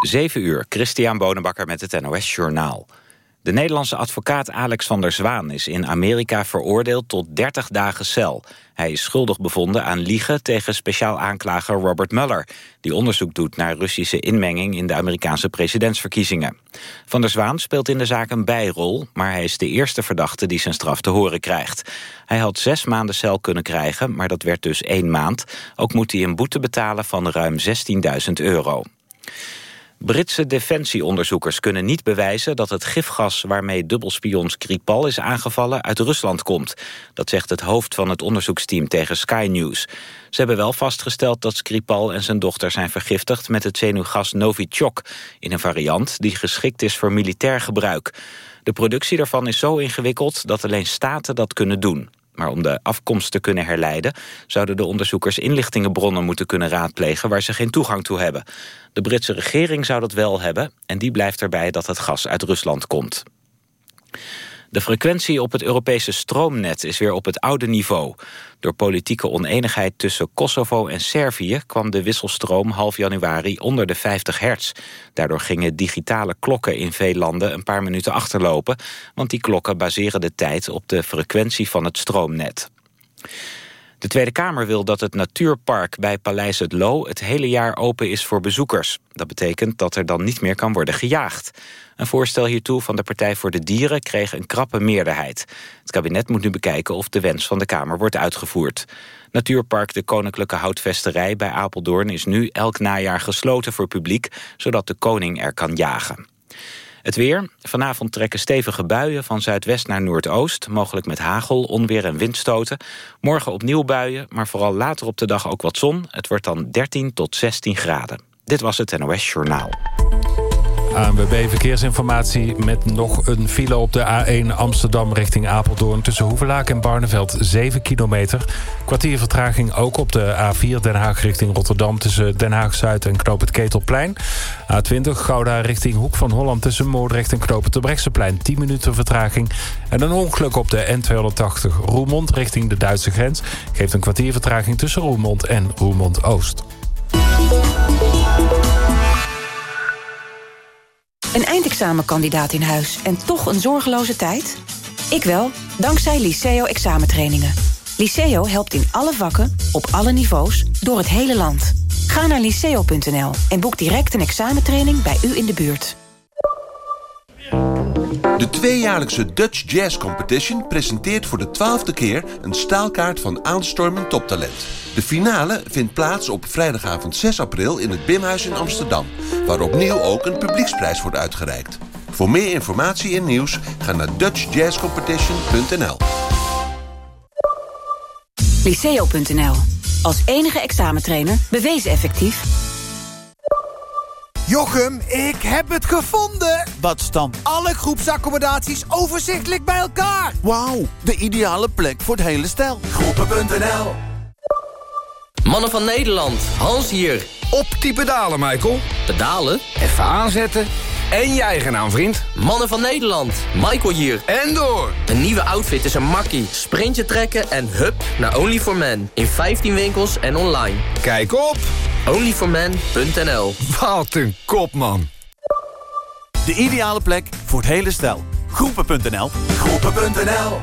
7 uur, Christian Bonenbakker met het NOS Journaal. De Nederlandse advocaat Alex van der Zwaan is in Amerika veroordeeld tot 30 dagen cel. Hij is schuldig bevonden aan liegen tegen speciaal aanklager Robert Mueller... die onderzoek doet naar Russische inmenging in de Amerikaanse presidentsverkiezingen. Van der Zwaan speelt in de zaak een bijrol... maar hij is de eerste verdachte die zijn straf te horen krijgt. Hij had zes maanden cel kunnen krijgen, maar dat werd dus één maand. Ook moet hij een boete betalen van ruim 16.000 euro. Britse defensieonderzoekers kunnen niet bewijzen dat het gifgas waarmee dubbelspion Skripal is aangevallen uit Rusland komt. Dat zegt het hoofd van het onderzoeksteam tegen Sky News. Ze hebben wel vastgesteld dat Skripal en zijn dochter zijn vergiftigd met het zenuwgas Novichok in een variant die geschikt is voor militair gebruik. De productie daarvan is zo ingewikkeld dat alleen staten dat kunnen doen. Maar om de afkomst te kunnen herleiden... zouden de onderzoekers inlichtingenbronnen moeten kunnen raadplegen... waar ze geen toegang toe hebben. De Britse regering zou dat wel hebben... en die blijft erbij dat het gas uit Rusland komt. De frequentie op het Europese stroomnet is weer op het oude niveau. Door politieke oneenigheid tussen Kosovo en Servië... kwam de wisselstroom half januari onder de 50 hertz. Daardoor gingen digitale klokken in veel landen een paar minuten achterlopen... want die klokken baseren de tijd op de frequentie van het stroomnet. De Tweede Kamer wil dat het natuurpark bij Paleis het Loo... het hele jaar open is voor bezoekers. Dat betekent dat er dan niet meer kan worden gejaagd. Een voorstel hiertoe van de Partij voor de Dieren kreeg een krappe meerderheid. Het kabinet moet nu bekijken of de wens van de Kamer wordt uitgevoerd. Natuurpark de Koninklijke Houtvesterij bij Apeldoorn is nu elk najaar gesloten voor publiek... zodat de koning er kan jagen. Het weer. Vanavond trekken stevige buien van zuidwest naar noordoost. Mogelijk met hagel, onweer en windstoten. Morgen opnieuw buien, maar vooral later op de dag ook wat zon. Het wordt dan 13 tot 16 graden. Dit was het NOS Journaal. ANWB Verkeersinformatie met nog een file op de A1 Amsterdam richting Apeldoorn... tussen Hoevelaak en Barneveld 7 kilometer. Kwartier vertraging ook op de A4 Den Haag richting Rotterdam... tussen Den Haag-Zuid en Knoop het Ketelplein. A20 Gouda richting Hoek van Holland tussen Moordrecht en Knoop het Terbrechtseplein 10 minuten vertraging. En een ongeluk op de N280 Roermond richting de Duitse grens... geeft een kwartier vertraging tussen Roermond en Roermond-Oost. Een eindexamenkandidaat in huis en toch een zorgeloze tijd? Ik wel, dankzij Liceo examentrainingen. Liceo helpt in alle vakken, op alle niveaus, door het hele land. Ga naar liceo.nl en boek direct een examentraining bij u in de buurt. De tweejaarlijkse Dutch Jazz Competition presenteert voor de twaalfde keer... een staalkaart van aanstormend toptalent. De finale vindt plaats op vrijdagavond 6 april in het Bimhuis in Amsterdam... waar opnieuw ook een publieksprijs wordt uitgereikt. Voor meer informatie en nieuws ga naar dutchjazzcompetition.nl Liceo.nl. Als enige examentrainer bewezen effectief Jochem, ik heb het gevonden! Wat staan alle groepsaccommodaties overzichtelijk bij elkaar? Wauw, de ideale plek voor het hele stel. Groepen.nl Mannen van Nederland, Hans hier. Op die pedalen, Michael. Pedalen? Even aanzetten. En je eigen naam, vriend. Mannen van Nederland, Michael hier. En door. Een nieuwe outfit is een makkie. Sprintje trekken en hup naar only for men In 15 winkels en online. Kijk op onlyformen.nl Wat een kop, man. De ideale plek voor het hele stel. Groepen.nl Groepen.nl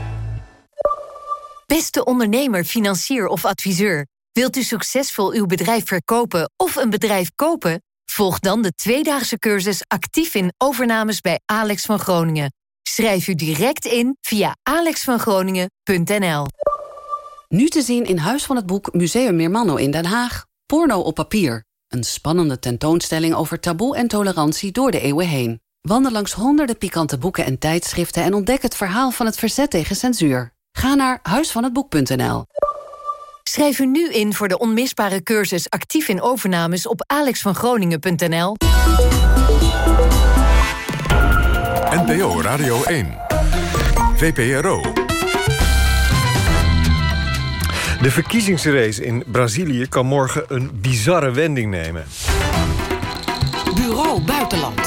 Beste ondernemer, financier of adviseur. Wilt u succesvol uw bedrijf verkopen of een bedrijf kopen? Volg dan de tweedaagse cursus actief in overnames bij Alex van Groningen. Schrijf u direct in via alexvangroningen.nl. Nu te zien in Huis van het Boek Museum Meermanno in Den Haag. Porno op papier. Een spannende tentoonstelling over taboe en tolerantie door de eeuwen heen. Wandel langs honderden pikante boeken en tijdschriften... en ontdek het verhaal van het verzet tegen censuur. Ga naar huisvanhetboek.nl. Schrijf u nu in voor de onmisbare cursus actief in overnames op alexvangroningen.nl. NPO Radio 1. VPRO. De verkiezingsrace in Brazilië kan morgen een bizarre wending nemen. Bureau Buitenland.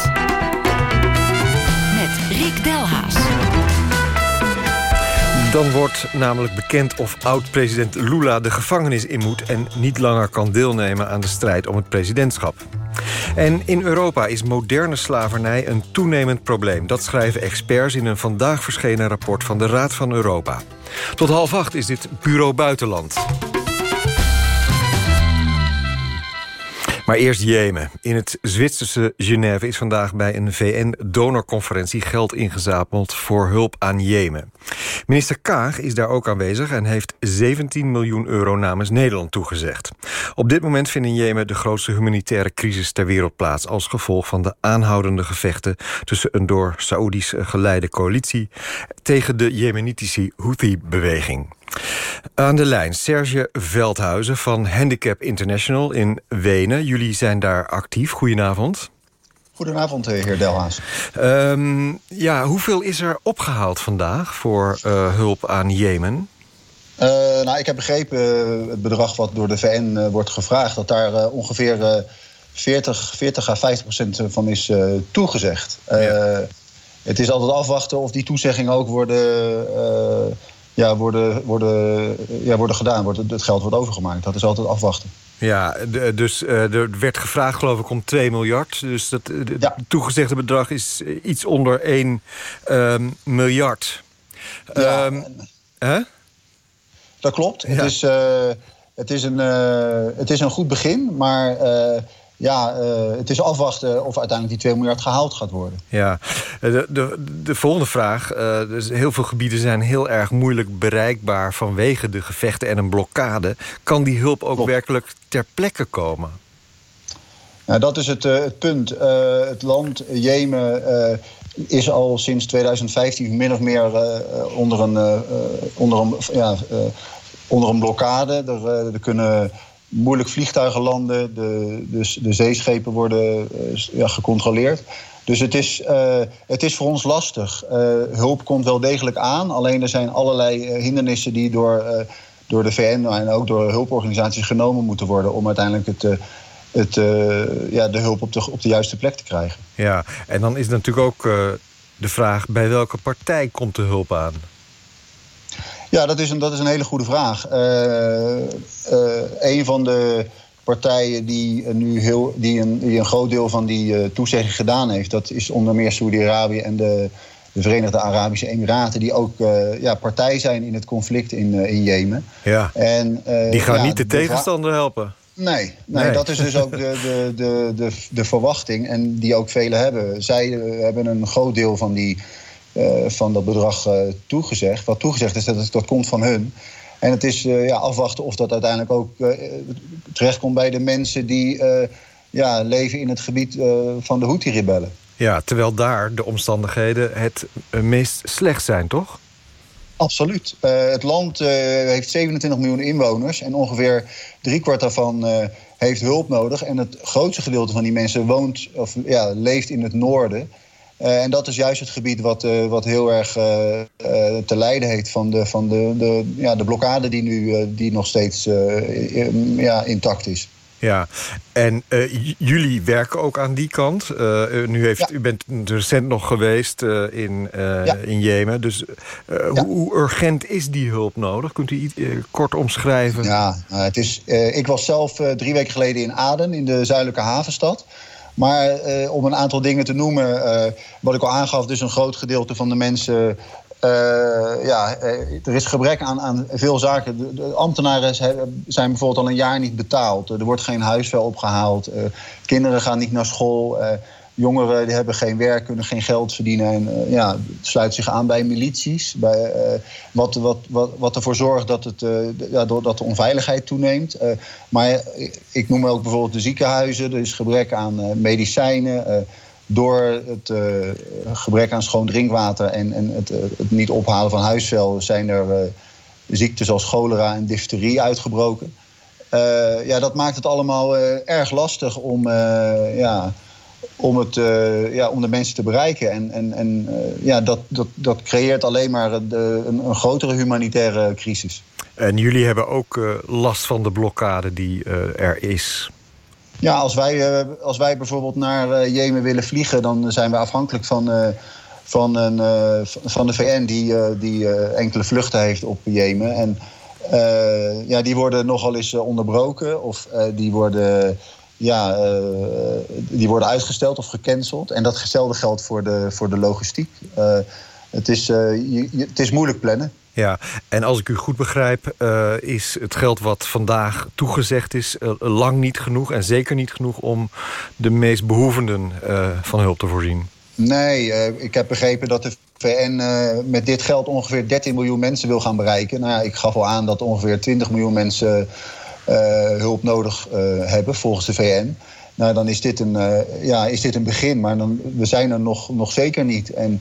Met Rick Delhaas. Dan wordt namelijk bekend of oud-president Lula de gevangenis in moet... en niet langer kan deelnemen aan de strijd om het presidentschap. En in Europa is moderne slavernij een toenemend probleem. Dat schrijven experts in een vandaag verschenen rapport van de Raad van Europa. Tot half acht is dit Bureau Buitenland. Maar eerst Jemen. In het Zwitserse Genève is vandaag bij een VN-donorconferentie geld ingezapeld voor hulp aan Jemen. Minister Kaag is daar ook aanwezig en heeft 17 miljoen euro namens Nederland toegezegd. Op dit moment vindt in Jemen de grootste humanitaire crisis ter wereld plaats als gevolg van de aanhoudende gevechten tussen een door Saoedi's geleide coalitie tegen de Jemenitische Houthi-beweging. Aan de lijn Serge Veldhuizen van Handicap International in Wenen. Jullie zijn daar actief. Goedenavond. Goedenavond, eh, heer Delhaas. Um, ja, hoeveel is er opgehaald vandaag voor uh, hulp aan Jemen? Uh, nou, ik heb begrepen het bedrag wat door de VN wordt gevraagd... dat daar ongeveer 40, 40 à 50 procent van is toegezegd. Ja. Het is altijd afwachten of die toezeggingen ook worden ja, worden, worden, ja, worden gedaan. Wordt, het geld wordt overgemaakt. Dat is altijd afwachten. Ja, dus uh, er werd gevraagd geloof ik om 2 miljard. Dus dat, het ja. toegezegde bedrag is iets onder 1 um, miljard. Ja, um, hè? Dat klopt. Ja. Het, is, uh, het, is een, uh, het is een goed begin, maar ja, uh, het is afwachten of uiteindelijk die 2 miljard gehaald gaat worden. Ja, de, de, de volgende vraag. Uh, dus heel veel gebieden zijn heel erg moeilijk bereikbaar... vanwege de gevechten en een blokkade. Kan die hulp ook Klopt. werkelijk ter plekke komen? Nou, dat is het, uh, het punt. het land Jemen is al sinds 2015 min of meer onder, een, onder, een, ja, onder een blokkade. Er, er kunnen moeilijk vliegtuigen landen. De, dus de zeeschepen worden uh, ja, gecontroleerd. Dus het is, uh, het is voor ons lastig. Uh, hulp komt wel degelijk aan. Alleen er zijn allerlei hindernissen die door, door de VN en ook door hulporganisaties genomen moeten worden... om uiteindelijk het, het, ja, de hulp op de, op de juiste plek te krijgen. Ja, en dan is natuurlijk ook de vraag... bij welke partij komt de hulp aan? Ja, dat is een, dat is een hele goede vraag. Uh, uh, een van de partijen die nu heel, die een, die een groot deel van die uh, toezegging gedaan heeft, dat is onder meer Saudi-Arabië en de, de Verenigde Arabische Emiraten, die ook ja, partij zijn in het conflict in, in Jemen. Ja. En, die gaan ja, niet de, de tegenstander helpen. Nee, nee, nee, dat is dus ook de, de, de, de, de verwachting. En die ook velen hebben. Zij hebben een groot deel van die van dat bedrag uh, toegezegd. Wat toegezegd is, dat, dat komt van hun. En het is uh, ja, afwachten of dat uiteindelijk ook terechtkomt bij de mensen die ja, leven in het gebied van de Houthi-rebellen. Ja, terwijl daar de omstandigheden het meest slecht zijn, toch? Absoluut. het land heeft 27 miljoen inwoners en ongeveer driekwart daarvan heeft hulp nodig. En het grootste gedeelte van die mensen woont of ja, leeft in het noorden. Uh, en dat is juist het gebied wat, uh, wat heel erg uh, te lijden heeft van de, van de, de, ja, de blokkade die nu die nog steeds ja, intact is. Ja, en jullie werken ook aan die kant. nu heeft, ja. U bent recent nog geweest in, ja. in Jemen. Dus ja. hoe, hoe, urgent is die hulp nodig? Kunt u iets kort omschrijven? Ja, nou, het is, ik was zelf drie weken geleden in Aden, in de zuidelijke havenstad. Maar eh, om een aantal dingen te noemen, uh, wat ik al aangaf, dus een groot gedeelte van de mensen. Uh, ja, er is gebrek aan, aan veel zaken. De, ambtenaren zijn bijvoorbeeld al een jaar niet betaald. Er wordt geen huisvel opgehaald. kinderen gaan niet naar school. Jongeren die hebben geen werk, kunnen geen geld verdienen. En uh, ja, sluit zich aan bij milities. Bij, uh, wat, wat, wat, wat ervoor zorgt dat, het, uh, ja, de onveiligheid toeneemt. maar ik noem ook bijvoorbeeld de ziekenhuizen. Er is gebrek aan medicijnen. door het gebrek aan schoon drinkwater en, en het, het niet ophalen van huisvuil... zijn er ziektes als cholera en difterie uitgebroken. ja, dat maakt het allemaal erg lastig om... ja, om, het, uh, ja, om de mensen te bereiken. En, en, en uh, ja, dat, dat, dat creëert alleen maar de, een, een, grotere humanitaire crisis. En jullie hebben ook uh, last van de blokkade die er is. Ja, als wij, als wij bijvoorbeeld naar Jemen willen vliegen... dan zijn we afhankelijk van, van, een, van de VN... die, die enkele vluchten heeft op Jemen. En ja, die worden nogal eens onderbroken. Of die worden ja, die worden uitgesteld of gecanceld. En datzelfde geldt voor de, voor de logistiek. het, is, je, het is moeilijk plannen. Ja, en als ik u goed begrijp, uh, is het geld wat vandaag toegezegd is... Uh, lang niet genoeg en zeker niet genoeg om de meest behoevenden uh, van hulp te voorzien. Nee, ik heb begrepen dat de VN met dit geld ongeveer 13 miljoen mensen wil gaan bereiken. Nou ja, ik gaf al aan dat ongeveer 20 miljoen mensen hulp nodig hebben volgens de VN. Nou, dan is dit een, ja, is dit een begin, maar dan, we zijn er nog, nog zeker niet. En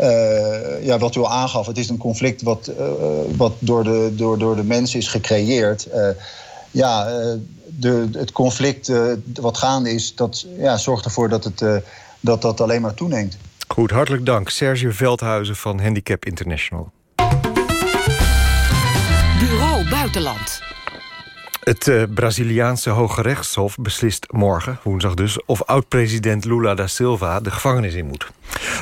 uh, ja, wat u al aangaf, het is een conflict wat, uh, wat door, de, door, door de mensen is gecreëerd. Uh, ja, de, het conflict wat gaande is, dat ja, zorgt ervoor dat, het, dat dat alleen maar toeneemt. Goed, hartelijk dank. Sergio Veldhuizen van Handicap International. Bureau Buitenland. Het uh, Braziliaanse Hoge Rechtshof beslist morgen, woensdag dus... of oud-president Lula da Silva de gevangenis in moet.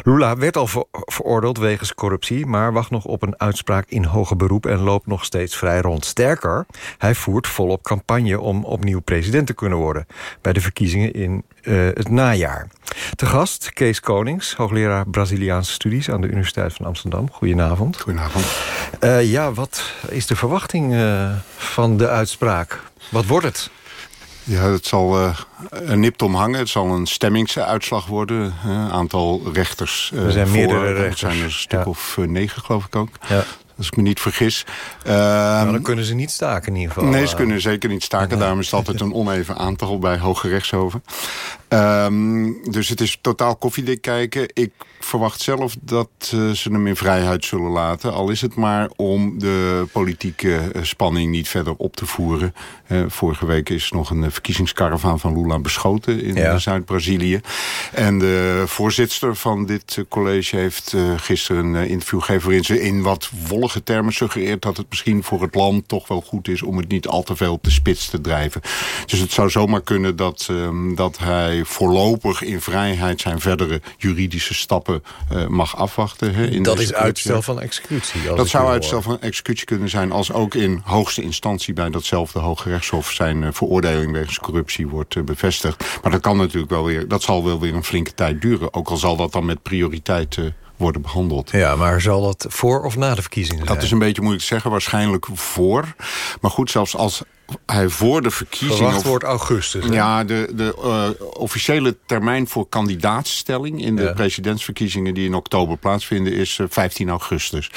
Lula werd al veroordeeld wegens corruptie... maar wacht nog op een uitspraak in hoger beroep... en loopt nog steeds vrij rond. Sterker, hij voert volop campagne om opnieuw president te kunnen worden... bij de verkiezingen in uh, het najaar. Te gast Kees Konings, hoogleraar Braziliaanse studies... aan de Universiteit van Amsterdam. Goedenavond. Goedenavond. Uh, ja, wat is de verwachting uh, van de uitspraak? Wat wordt het? Ja, het zal uh, er nipt om hangen. Het zal een stemmingsuitslag worden. Een aantal rechters. er zijn voor, meerdere rechters. Er zijn er een stuk ja. of negen, geloof ik ook. Ja. Als ik me niet vergis. Uh, nou, dan kunnen ze niet staken in ieder geval. Nee, ze kunnen zeker niet staken. Nee. Daarom is het altijd een oneven aantal bij hoge rechtshoven. Um, dus het is totaal koffiedik kijken. Ik verwacht zelf dat uh, ze hem in vrijheid zullen laten. Al is het maar om de politieke uh, spanning niet verder op te voeren. Uh, vorige week is nog een verkiezingskaravaan van Lula beschoten in ja. Zuid-Brazilië. En de voorzitter van dit college heeft gisteren een interview gegeven... waarin ze in wat wollige termen suggereert dat het misschien voor het land toch wel goed is... om het niet al te veel op de spits te drijven. Dus het zou zomaar kunnen dat, um, dat hij voorlopig in vrijheid zijn verdere juridische stappen uh, mag afwachten. Hè, in dat is uitstel van executie. dat zou uitstel van executie kunnen zijn als ook in hoogste instantie bij datzelfde Hoge Rechtshof zijn uh, veroordeling wegens corruptie wordt uh, bevestigd. Maar dat kan natuurlijk wel weer, dat zal wel weer een flinke tijd duren. Ook al zal dat dan met prioriteit worden behandeld. Ja, maar zal dat voor of na de verkiezingen zijn? Dat is een beetje moeilijk te zeggen, waarschijnlijk voor. Maar goed, zelfs als hij voor de verkiezingen... Verwacht wordt augustus. Hè? Ja, de, de uh, officiële termijn voor kandidaatstelling... in de ja. presidentsverkiezingen die in oktober plaatsvinden... is uh, 15 augustus.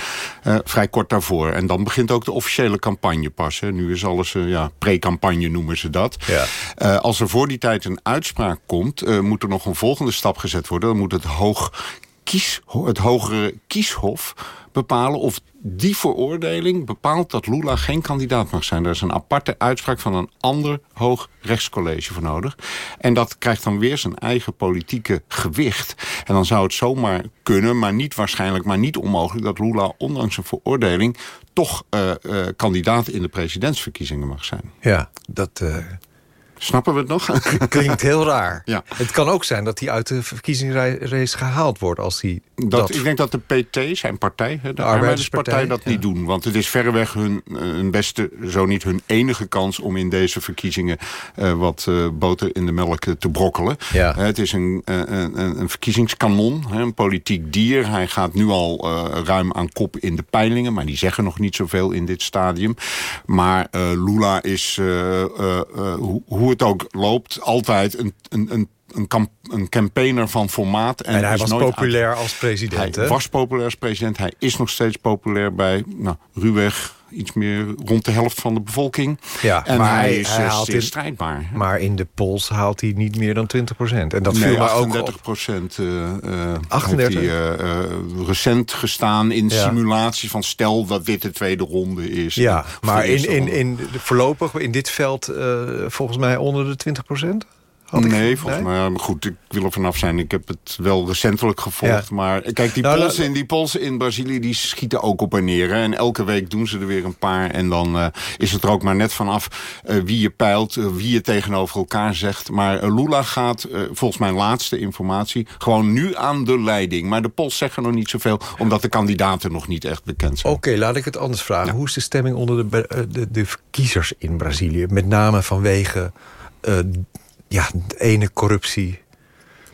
Uh, vrij kort daarvoor. En dan begint ook de officiële campagne pas. Hè. Nu is alles, ja, pre-campagne noemen ze dat. Ja. als er voor die tijd een uitspraak komt... moet er nog een volgende stap gezet worden. Dan moet het hoog kies, het hogere kieshof bepalen of die veroordeling bepaalt dat Lula geen kandidaat mag zijn. Daar is een aparte uitspraak van een ander hoog rechtscollege voor nodig. En dat krijgt dan weer zijn eigen politieke gewicht. En dan zou het zomaar kunnen, maar niet waarschijnlijk, maar niet onmogelijk... dat Lula ondanks een veroordeling toch uh, uh, kandidaat in de presidentsverkiezingen mag zijn. Ja, dat... Uh... Snappen we het nog? Klinkt heel raar. Ja. Het kan ook zijn dat hij uit de verkiezingsrace gehaald wordt. Als hij dat, dat... Ik denk dat de PT, zijn partij, de, de Arbeiderspartij, dat ja. niet doen. Want het is verreweg hun, hun beste, zo niet hun enige kans... om in deze verkiezingen uh, wat uh, boter in de melk te brokkelen. Ja. Uh, het is een, een, een verkiezingskanon, een politiek dier. Hij gaat nu al ruim aan kop in de peilingen... maar die zeggen nog niet zoveel in dit stadium. Maar Lula is, hoe, hoe het ook loopt, altijd een, een, een een, kamp, een campaigner van formaat. En, en hij was populair uit... als president, Hij was populair als president. Hij is nog steeds populair bij nou, ruwweg iets meer rond de helft van de bevolking. Ja, en maar hij is hij haalt zeer in, strijdbaar. Maar in de polls haalt hij niet meer dan 20 procent. En dat nee, viel mij 38 ook procent. Uh, 38? Heeft hij, uh, recent gestaan in ja. simulaties van stel dat dit de tweede ronde is. Ja, maar in, in, in, voorlopig in dit veld volgens mij onder de 20 procent? Nee, volgens nee? mij. Maar goed, ik wil er vanaf zijn. Ik heb het wel recentelijk gevolgd. Ja. Maar kijk, die, nou, polsen, die polsen in Brazilië die schieten ook op en neer. Hè. En elke week doen ze er weer een paar. En dan uh, is het er ook maar net vanaf uh, wie je peilt, uh, wie je tegenover elkaar zegt. Maar Lula gaat, volgens mijn laatste informatie, gewoon nu aan de leiding. Maar de pols zeggen nog niet zoveel, omdat de kandidaten nog niet echt bekend zijn. Oké, okay, laat ik het anders vragen. Ja. Hoe is de stemming onder de, de, de, kiezers in Brazilië? Met name vanwege ja, de ene corruptie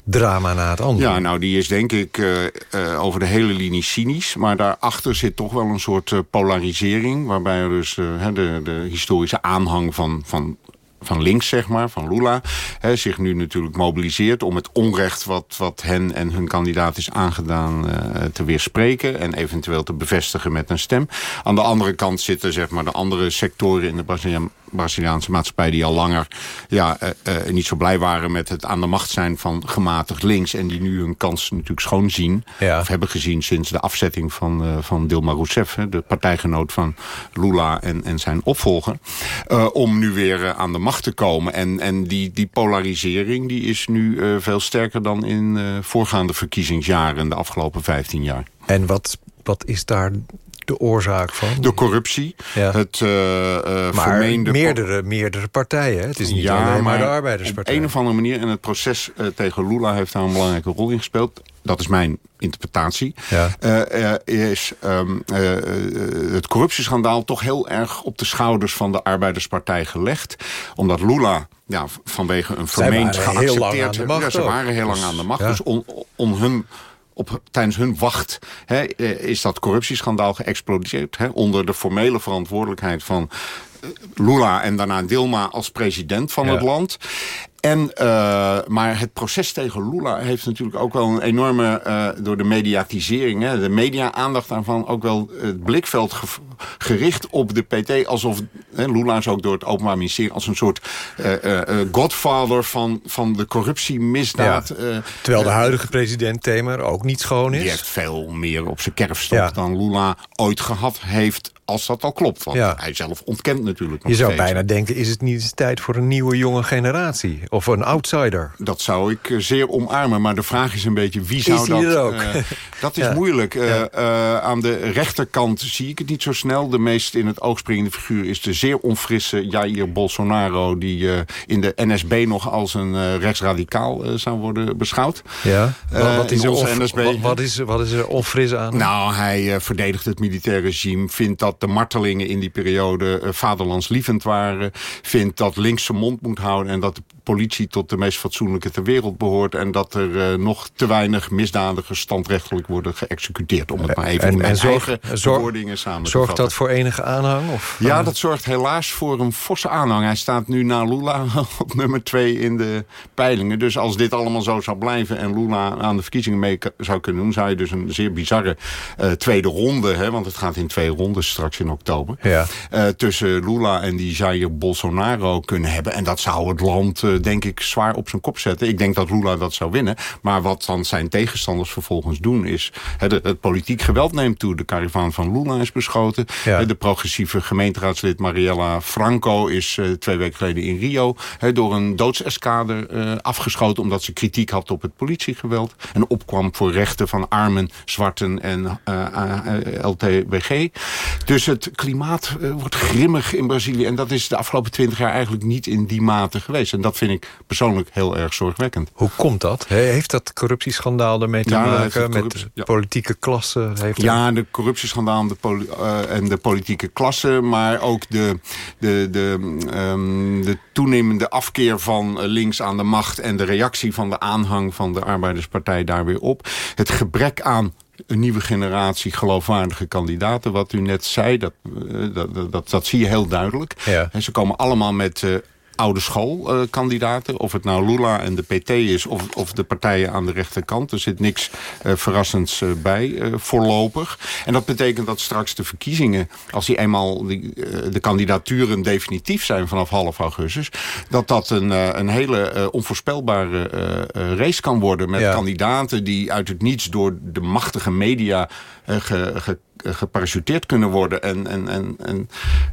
drama na het andere. Ja, nou, die is denk ik uh, uh, over de hele linie cynisch. Maar daarachter zit toch wel een soort uh, polarisering... waarbij er dus de, de historische aanhang van, van van links, zeg maar, van Lula... Hè, zich nu natuurlijk mobiliseert om het onrecht... wat, wat hen en hun kandidaat is aangedaan uh, te weerspreken... en eventueel te bevestigen met een stem. Aan de andere kant zitten zeg maar, de andere sectoren in de Braziliaan Braziliaanse maatschappij... die al langer ja, uh, uh, niet zo blij waren met het aan de macht zijn van gematigd links... en die nu hun kans natuurlijk schoon zien. Ja. Of hebben gezien sinds de afzetting van, uh, van Dilma Rousseff... de partijgenoot van Lula en, en zijn opvolger. om nu weer aan de macht te komen. En, en die, die polarisering die is nu veel sterker dan in voorgaande verkiezingsjaren... de afgelopen 15 jaar. En wat, wat is daar de oorzaak van? De corruptie. Ja. Het uh, uh, maar vermeende... meerdere, meerdere partijen. Het is niet ja, alleen maar de arbeiderspartij. Op een of andere manier. En het proces uh, tegen Lula heeft daar een belangrijke rol in gespeeld. Dat is mijn interpretatie. Ja. is um, het corruptieschandaal toch heel erg op de schouders van de arbeiderspartij gelegd. Omdat Lula ja, vanwege een vermeend geaccepteerd... Ja, ze waren heel lang aan de macht. Ja. Dus on, on hun op, tijdens hun wacht hè, is dat corruptieschandaal geëxplodeerd. Hè, onder de formele verantwoordelijkheid van Lula en daarna Dilma als president van ja. het land. En, uh, maar het proces tegen Lula heeft natuurlijk ook wel een enorme... Uh, door de mediatisering, hè, de media-aandacht daarvan... ook wel het blikveld ge gericht op de PT... alsof hè, Lula is ook door het Openbaar Ministerie... als een soort uh, godfather van, van de corruptiemisdaad. Ja. Terwijl de huidige president Temer ook niet schoon is. Die heeft veel meer op zijn kerfstok ja. dan Lula ooit gehad heeft als dat al klopt. Want ja. hij zelf ontkent natuurlijk nog Je zou steeds. bijna denken, is het niet tijd voor een nieuwe jonge generatie? Of een outsider? Dat zou ik uh, zeer omarmen. Maar de vraag is een beetje, wie zou is dat... Ook? Uh, dat is ja. moeilijk. Uh, ja. aan de rechterkant zie ik het niet zo snel. De meest in het oog springende figuur is de zeer onfrisse Jair Bolsonaro... die in de NSB nog als een rechtsradicaal zou worden beschouwd. Ja, wat, is er onze NSB. Wat, wat, is, wat is er onfris aan? Nou, hij verdedigt het militaire regime, vindt dat de martelingen in die periode vaderlandslievend waren. Vindt dat links zijn mond moet houden en dat de politie tot de meest fatsoenlijke ter wereld behoort. En dat er uh, nog te weinig misdadigers standrechtelijk worden geëxecuteerd. Om het maar even en, in mijn en zorg, eigen zorg, samen Zorgt te vatten. dat voor enige aanhang? Of, ja, dat zorgt helaas voor een forse aanhang. Hij staat nu na Lula op nummer twee in de peilingen. Dus als dit allemaal zo zou blijven en Lula aan de verkiezingen mee zou kunnen doen... zou je dus een zeer bizarre uh, tweede ronde... Hè, want het gaat in twee rondes straks in oktober... Ja. Uh, tussen Lula en die Jair Bolsonaro kunnen hebben. En dat zou het land, uh, denk ik, zwaar op zijn kop zetten. Ik denk dat Lula dat zou winnen. Maar wat dan zijn tegenstanders vervolgens doen is... De, het politiek geweld neemt toe. De karavaan van Lula is beschoten. Ja. De progressieve gemeenteraadslid Mariella Franco is uh, twee weken geleden in Rio... Door een doodseskader afgeschoten... omdat ze kritiek had op het politiegeweld. En opkwam voor rechten van armen, zwarten en LTBG. Dus het klimaat wordt grimmig in Brazilië. En dat is de afgelopen twintig jaar eigenlijk niet in die mate geweest. En dat vind ik persoonlijk heel erg zorgwekkend. Hoe komt dat? Heeft dat corruptieschandaal ermee te ja, maken? Met de politieke klasse? Heeft ja, de corruptieschandaal en de, poli uh, en de politieke klasse. Maar ook de, de, de, um, de toenemende afkeer van links aan de macht... en de reactie van de aanhang van de Arbeiderspartij daar weer op. Het gebrek aan een nieuwe generatie geloofwaardige kandidaten. Wat u net zei, dat, dat, dat, dat zie je heel duidelijk. Ja. En ze komen allemaal met uh, oude schoolkandidaten. Uh, of het nou Lula en de PT is of, of de partijen aan de rechterkant. Er zit niks uh, verrassends uh, bij voorlopig. En dat betekent dat straks de verkiezingen... als die eenmaal die, de kandidaturen definitief zijn vanaf half augustus... dat dat een, een hele onvoorspelbare race kan worden... met Ja. kandidaten die uit het niets door de machtige media... ge, ge, geparachuteerd kunnen worden. En, en, en, en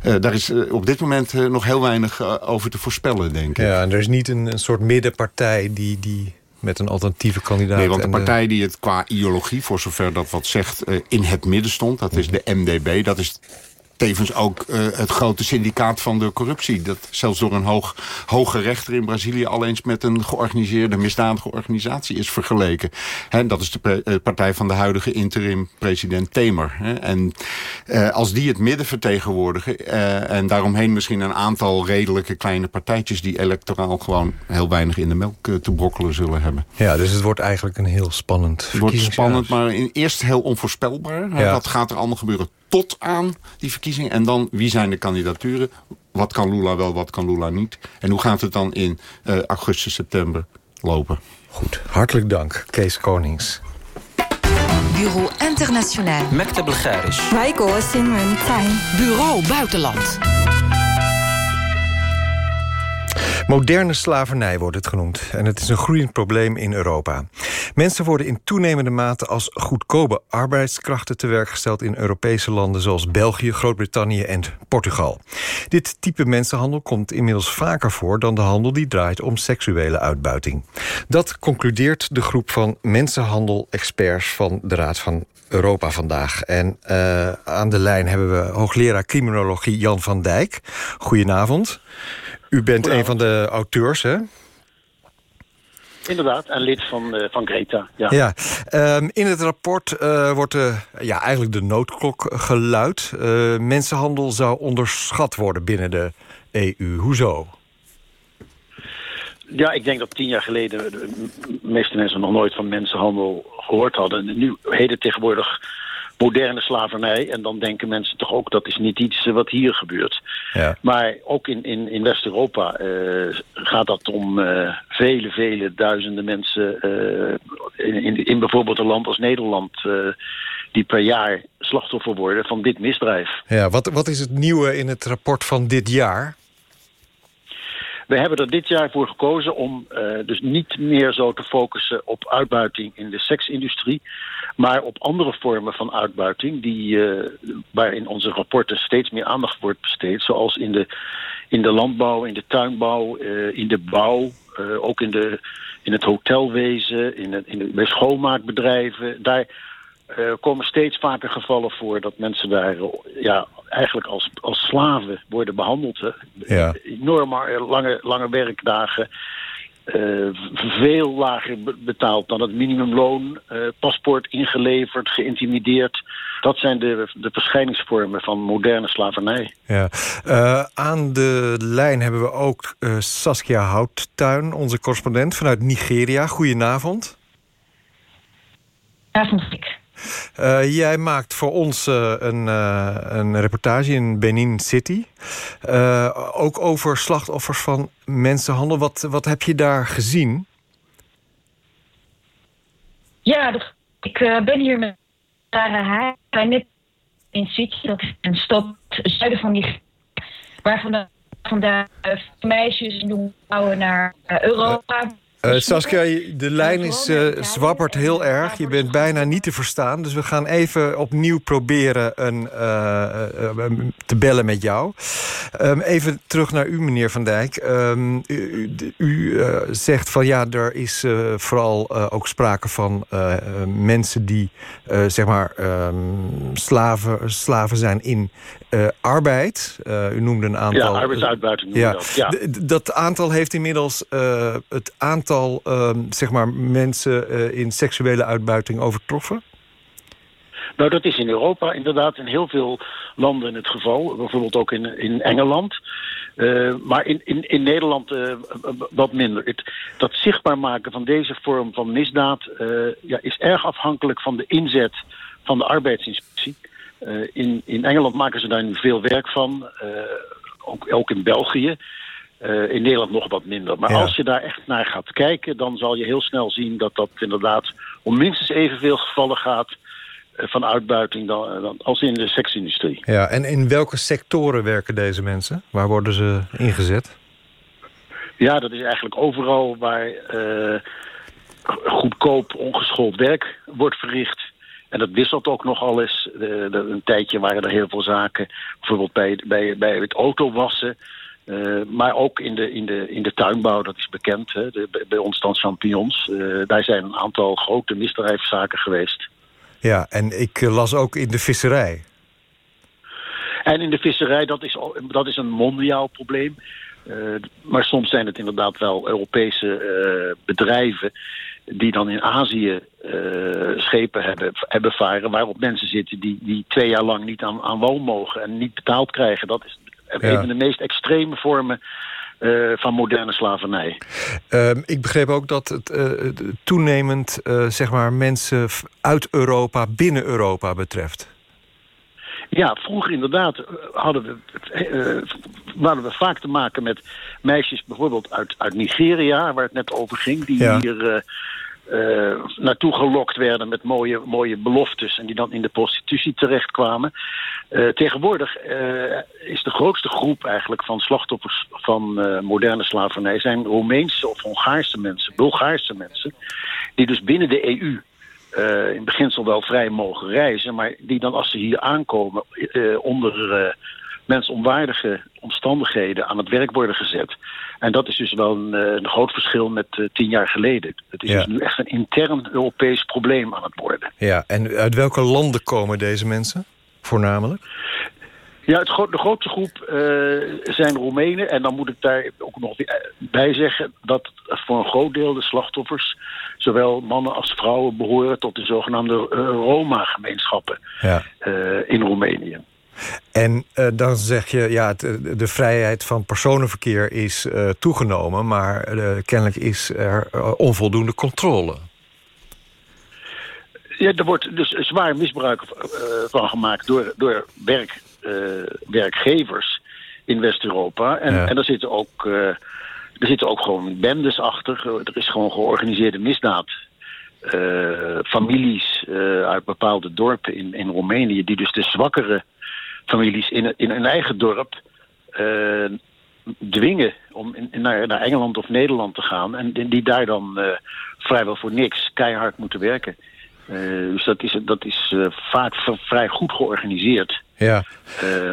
uh, daar is uh, op dit moment nog heel weinig over te voorspellen, denk ik. Ja, en er is niet een, een soort middenpartij die... die met een alternatieve kandidaat. Nee, want de partij die het qua ideologie, voor zover dat wat zegt, in het midden stond, dat is de MDB. Dat is tevens ook uh, het grote syndicaat van de corruptie. Dat zelfs door een hoog, hoge rechter in Brazilië... al eens met een georganiseerde misdadige organisatie is vergeleken. He, dat is de uh, partij van de huidige interim-president Temer. He. En uh, als die het midden vertegenwoordigen... en daaromheen misschien een aantal redelijke kleine partijtjes... die electoraal gewoon heel weinig in de melk te brokkelen zullen hebben. Ja, dus het wordt eigenlijk een heel spannend Het wordt spannend, maar in, eerst heel onvoorspelbaar. Ja. Wat gaat er allemaal gebeuren tot aan die verkiezingen? En dan, wie zijn de kandidaturen? Wat kan Lula wel, wat kan Lula niet? En hoe gaat het dan in uh, augustus, september lopen? Goed, hartelijk dank, Kees Konings. Bureau Internationaal. Mektab el-Kharish. Bureau Buitenland. Moderne slavernij wordt het genoemd. En het is een groeiend probleem in Europa. Mensen worden in toenemende mate als goedkope arbeidskrachten te werk gesteld in Europese landen zoals België, Groot-Brittannië en Portugal. Dit type mensenhandel komt inmiddels vaker voor dan de handel die draait om seksuele uitbuiting. Dat concludeert de groep van mensenhandel-experts van de Raad van Europa vandaag. En uh, aan de lijn hebben we hoogleraar criminologie Jan van Dijk. Goedenavond. U bent een van de auteurs, hè? Inderdaad, en lid van, uh, van Greta. Ja. ja. Um, in het rapport uh, wordt de, ja, eigenlijk de noodklok geluid. Uh, mensenhandel zou onderschat worden binnen de EU. Hoezo? Ja, ik denk dat tien jaar geleden de meeste mensen nog nooit van mensenhandel gehoord hadden. En nu, heden tegenwoordig moderne slavernij. En dan denken mensen toch ook dat is niet iets wat hier gebeurt. Ja. Maar ook in, in, in West-Europa uh, gaat dat om uh, vele, vele duizenden mensen... Uh, in, in, in, bijvoorbeeld een land als Nederland... die per jaar slachtoffer worden van dit misdrijf. Ja, wat, wat is het nieuwe in het rapport van dit jaar? We hebben er dit jaar voor gekozen om uh, dus niet meer zo te focussen op uitbuiting in de seksindustrie, maar op andere vormen van uitbuiting die, uh, waar in onze rapporten steeds meer aandacht wordt besteed, zoals in de, in de landbouw, in de tuinbouw, uh, in de bouw, ook in, de, in het hotelwezen, in, in de, bij schoonmaakbedrijven. Daar komen steeds vaker gevallen voor dat mensen daar ja, eigenlijk als, als slaven worden behandeld. Ja. Enorm lange, lange werkdagen. Uh, veel lager betaald dan het minimumloon. Uh, paspoort ingeleverd, geïntimideerd. Dat zijn de, de verschijningsvormen van moderne slavernij. Ja. Uh, aan de lijn hebben we ook Saskia Houttuin, onze correspondent vanuit Nigeria. Goedenavond. Avond, uh, jij maakt voor ons uh, een, uh, een reportage in Benin City. ook over slachtoffers van mensenhandel. Wat, wat heb je daar gezien? Ja, ik ben hier met Sarah Bij net in City, dat is een stad zuiden van die... Waarvan vandaag meisjes en jonge vrouwen naar Europa uh, Saskia, de lijn is uh, zwappert heel erg. Je bent bijna niet te verstaan. Dus we gaan even opnieuw proberen een, uh, te bellen met jou. Um, even terug naar u, meneer Van Dijk. Um, u, u zegt van ja, er is vooral ook sprake van mensen die zeg maar um, slaven, slaven zijn in arbeid. u noemde een aantal... Ja, arbeidsuitbuiting ja. dat. Ja. dat aantal heeft inmiddels het aantal uh, zeg maar, mensen in seksuele uitbuiting overtroffen? Nou, dat is in Europa inderdaad in heel veel landen het geval. Bijvoorbeeld ook in, in Engeland. Uh, maar in, in, in Nederland uh, wat minder. Het, dat zichtbaar maken van deze vorm van misdaad... Uh, ja, is erg afhankelijk van de inzet van de arbeidsinspectie. In, in Engeland maken ze daar nu veel werk van. ook, ook in België. Uh, in Nederland nog wat minder. Maar ja. als je daar echt naar gaat kijken... dan zal je heel snel zien dat dat inderdaad... om minstens evenveel gevallen gaat van uitbuiting... Dan, dan, als in de seksindustrie. Ja, en in welke sectoren werken deze mensen? Waar worden ze ingezet? Ja, dat is eigenlijk overal waar uh, goedkoop ongeschoold werk wordt verricht. En dat wisselt ook nogal eens. een tijdje waren er heel veel zaken. Bijvoorbeeld bij, bij, bij het autowassen uh, maar ook in de, in, de, in de tuinbouw, dat is bekend. Hè, de, bij ons dan champignons. Uh, daar zijn een aantal grote misdrijfszaken geweest. Ja, en ik las ook in de visserij. En in de visserij, dat is, dat is een mondiaal probleem. Uh, maar soms zijn het inderdaad wel Europese uh, bedrijven die dan in Azië uh, schepen hebben, hebben varen... waarop mensen zitten die, die twee jaar lang niet aan, aan wal mogen en niet betaald krijgen. Dat is ja. een van de meest extreme vormen uh, van moderne slavernij. Uh, ik begreep ook dat het toenemend zeg maar mensen uit Europa binnen Europa betreft. Ja, vroeger inderdaad hadden we, hadden we vaak te maken met meisjes bijvoorbeeld uit, uit Nigeria... waar het net over ging, die ja. hier uh, naartoe gelokt werden met mooie, mooie beloftes... en die dan in de prostitutie terechtkwamen. Uh, tegenwoordig uh, is de grootste groep eigenlijk van slachtoffers van moderne slavernij... zijn Roemeense of Hongaarse mensen, Bulgaarse mensen... die dus binnen de EU in beginsel wel vrij mogen reizen... maar die dan als ze hier aankomen onder mensonwaardige omstandigheden aan het werk worden gezet. En dat is dus wel een, een groot verschil met uh, tien jaar geleden. Het is ja. dus nu echt een intern Europees probleem aan het worden. Ja, en uit welke landen komen deze mensen voornamelijk? Ja, het gro de grootste groep uh, zijn Roemenen. En dan moet ik daar ook nog bij zeggen... dat voor een groot deel de slachtoffers... zowel mannen als vrouwen behoren tot de zogenaamde uh, Roma-gemeenschappen ja. uh, in Roemenië. En dan zeg je, ja, de, de vrijheid van personenverkeer is toegenomen... maar kennelijk is er onvoldoende controle. Ja, er wordt dus zwaar misbruik van gemaakt door, door werk, werkgevers in West-Europa. En, ja. en daar zitten ook... er zitten ook gewoon bendes achter. Er is gewoon georganiseerde misdaad. families uit bepaalde dorpen in, in Roemenië... die dus de zwakkere families in, in hun eigen dorp uh, dwingen om in, naar, naar, Engeland of Nederland te gaan. En die, die daar dan vrijwel voor niks keihard moeten werken. Uh, dus dat is, dat is vaak vrij goed georganiseerd. Ja.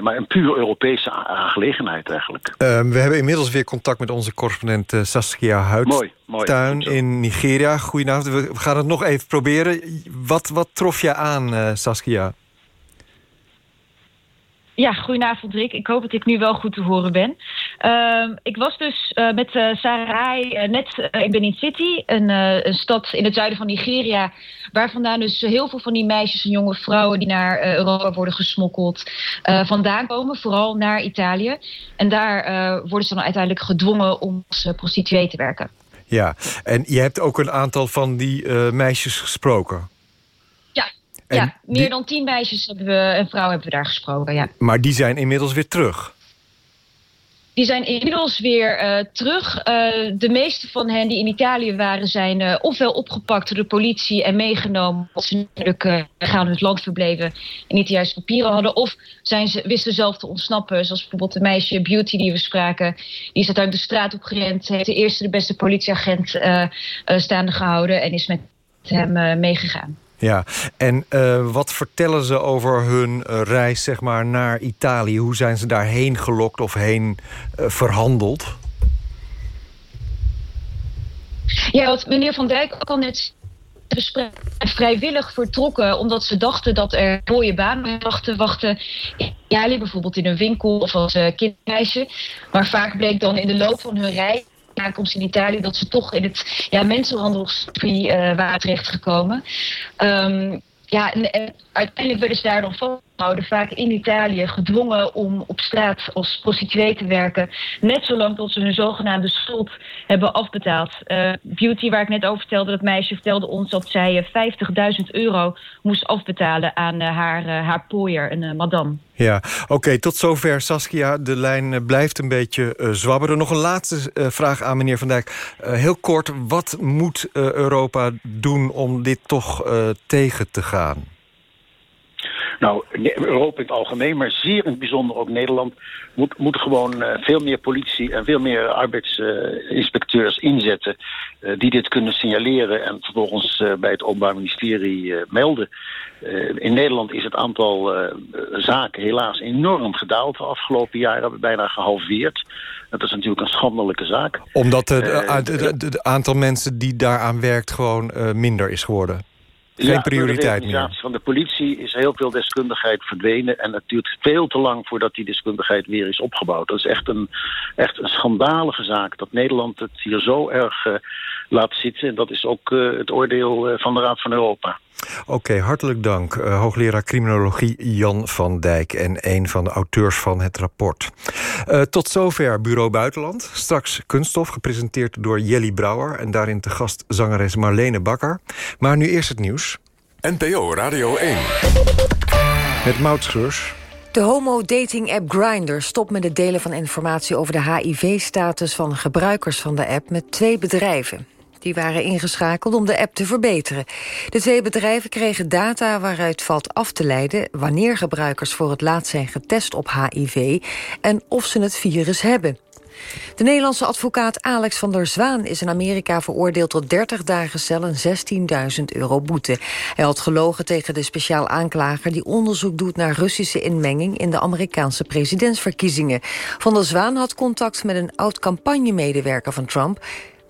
maar een puur Europese aangelegenheid eigenlijk. Ehm, we hebben inmiddels weer contact met onze correspondent Saskia Huidtuin mooi, mooi, in Nigeria. Goedenavond, we gaan het nog even proberen. Wat, wat trof je aan, Saskia? Ja, goedenavond Rick. Ik hoop dat ik nu wel goed te horen ben. Uh, ik was dus uh, met uh, Sarai net in Benin City, een, een, stad in het zuiden van Nigeria... waar vandaan dus heel veel van die meisjes en jonge vrouwen... die naar Europa worden gesmokkeld, vandaan komen. Vooral naar Italië. En daar worden ze dan uiteindelijk gedwongen om als prostituee te werken. Ja, en je hebt ook een aantal van die meisjes gesproken. En ja, meer die... dan tien meisjes hebben we, en vrouwen hebben we daar gesproken, ja. Maar die zijn inmiddels weer terug? Die zijn inmiddels weer uh, terug. Uh, de meeste van hen die in Italië waren... zijn uh, ofwel opgepakt door de politie en meegenomen... of ze natuurlijk gaan het land verbleven en niet de juiste papieren hadden... of zijn ze, wisten zelf te ontsnappen. Zoals bijvoorbeeld de meisje Beauty die we spraken. Die is uit de straat opgerend. Heeft de eerste de beste politieagent staande gehouden... en is met hem meegegaan. Ja, en uh, wat vertellen ze over hun reis zeg maar, naar Italië? Hoe zijn ze daarheen gelokt of heen uh, verhandeld? Ja, wat meneer Van Dijk ook al net vrijwillig vertrokken... omdat ze dachten dat er mooie banen wachten, wachten in Italië... bijvoorbeeld in een winkel of als uh. Maar vaak bleek dan in de loop van hun reis aankomst in Italië... dat ze toch in het ja, mensenhandelscircuit uh, waren terechtgekomen. Um, ja, en, en, uiteindelijk werden ze daar dan vastgehouden, vaak in Italië, gedwongen om op straat als prostituee te werken. Net zolang tot ze hun zogenaamde schuld hebben afbetaald. Uh, Beauty, waar ik net over vertelde, dat meisje vertelde ons dat zij 50.000 euro moest afbetalen aan uh, haar, haar pooier, een madame. Ja, oké, tot zover Saskia. De lijn blijft een beetje zwabberen. Nog een laatste vraag aan meneer Van Dijk. heel kort, wat moet Europa doen om dit toch tegen te gaan? Nou, Europa in het algemeen, maar zeer in het bijzonder ook Nederland... moet, moet gewoon uh, veel meer politie en veel meer arbeidsinspecteurs inzetten... Uh, die dit kunnen signaleren en vervolgens bij het Openbaar Ministerie melden. in Nederland is het aantal zaken helaas enorm gedaald de afgelopen jaren, bijna gehalveerd. Dat is natuurlijk een schandelijke zaak. Omdat het aantal mensen die daaraan werkt gewoon minder is geworden? Geen prioriteit meer. de van de politie is heel veel deskundigheid verdwenen. En het duurt veel te lang voordat die deskundigheid weer is opgebouwd. Dat is echt een, echt een schandalige zaak. Dat Nederland het hier zo erg uh, laat zitten. En dat is ook uh, het oordeel uh, van de Raad van Europa. Oké, hartelijk dank. Uh, hoogleraar criminologie Jan van Dijk... en een van de auteurs van het rapport. Uh, tot zover Bureau Buitenland. Straks kunststof, gepresenteerd door Jelly Brouwer... en daarin te gast zangeres Marlene Bakker. Maar nu eerst het nieuws. NPO Radio 1. Met Mautschreurs. De homo-dating-app Grindr stopt met het delen van informatie... over de HIV-status van gebruikers van de app met twee bedrijven. Die waren ingeschakeld om de app te verbeteren. De twee bedrijven kregen data waaruit valt af te leiden... wanneer gebruikers voor het laatst zijn getest op HIV... en of ze het virus hebben. De Nederlandse advocaat Alex van der Zwaan is in Amerika veroordeeld tot 30 dagen cel en 16.000 euro boete. Hij had gelogen tegen de speciaal aanklager die onderzoek doet naar Russische inmenging in de Amerikaanse presidentsverkiezingen. Van der Zwaan had contact met een oud campagnemedewerker van Trump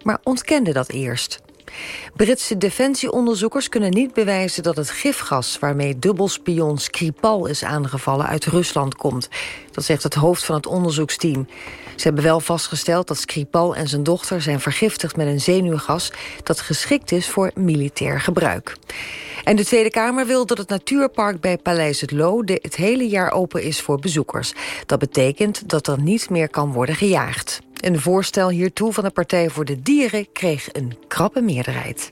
maar ontkende dat eerst. Britse defensieonderzoekers kunnen niet bewijzen dat het gifgas... waarmee dubbelspion Skripal is aangevallen uit Rusland komt. Dat zegt het hoofd van het onderzoeksteam. Ze hebben wel vastgesteld dat Skripal en zijn dochter zijn vergiftigd met een zenuwgas... dat geschikt is voor militair gebruik. En de Tweede Kamer wil dat het natuurpark bij Paleis het Loo... het hele jaar open is voor bezoekers. Dat betekent dat er niet meer kan worden gejaagd. Een voorstel hiertoe van de Partij voor de Dieren kreeg een krappe meerderheid.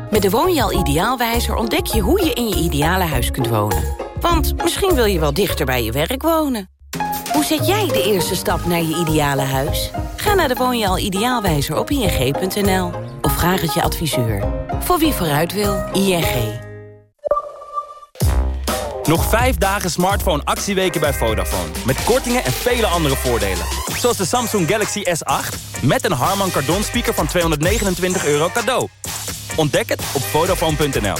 Met de Woonjaal Ideaalwijzer ontdek je hoe je in je ideale huis kunt wonen. Want misschien wil je wel dichter bij je werk wonen. Hoe zet jij de eerste stap naar je ideale huis? Ga naar de Woonjaal Ideaalwijzer op ing.nl of vraag het je adviseur. Voor wie vooruit wil, ING. Nog vijf dagen smartphone actieweken bij Vodafone. Met kortingen en vele andere voordelen. Zoals de Samsung Galaxy S8 met een Harman Kardon speaker van 229 euro cadeau. Ontdek het op Vodafone.nl.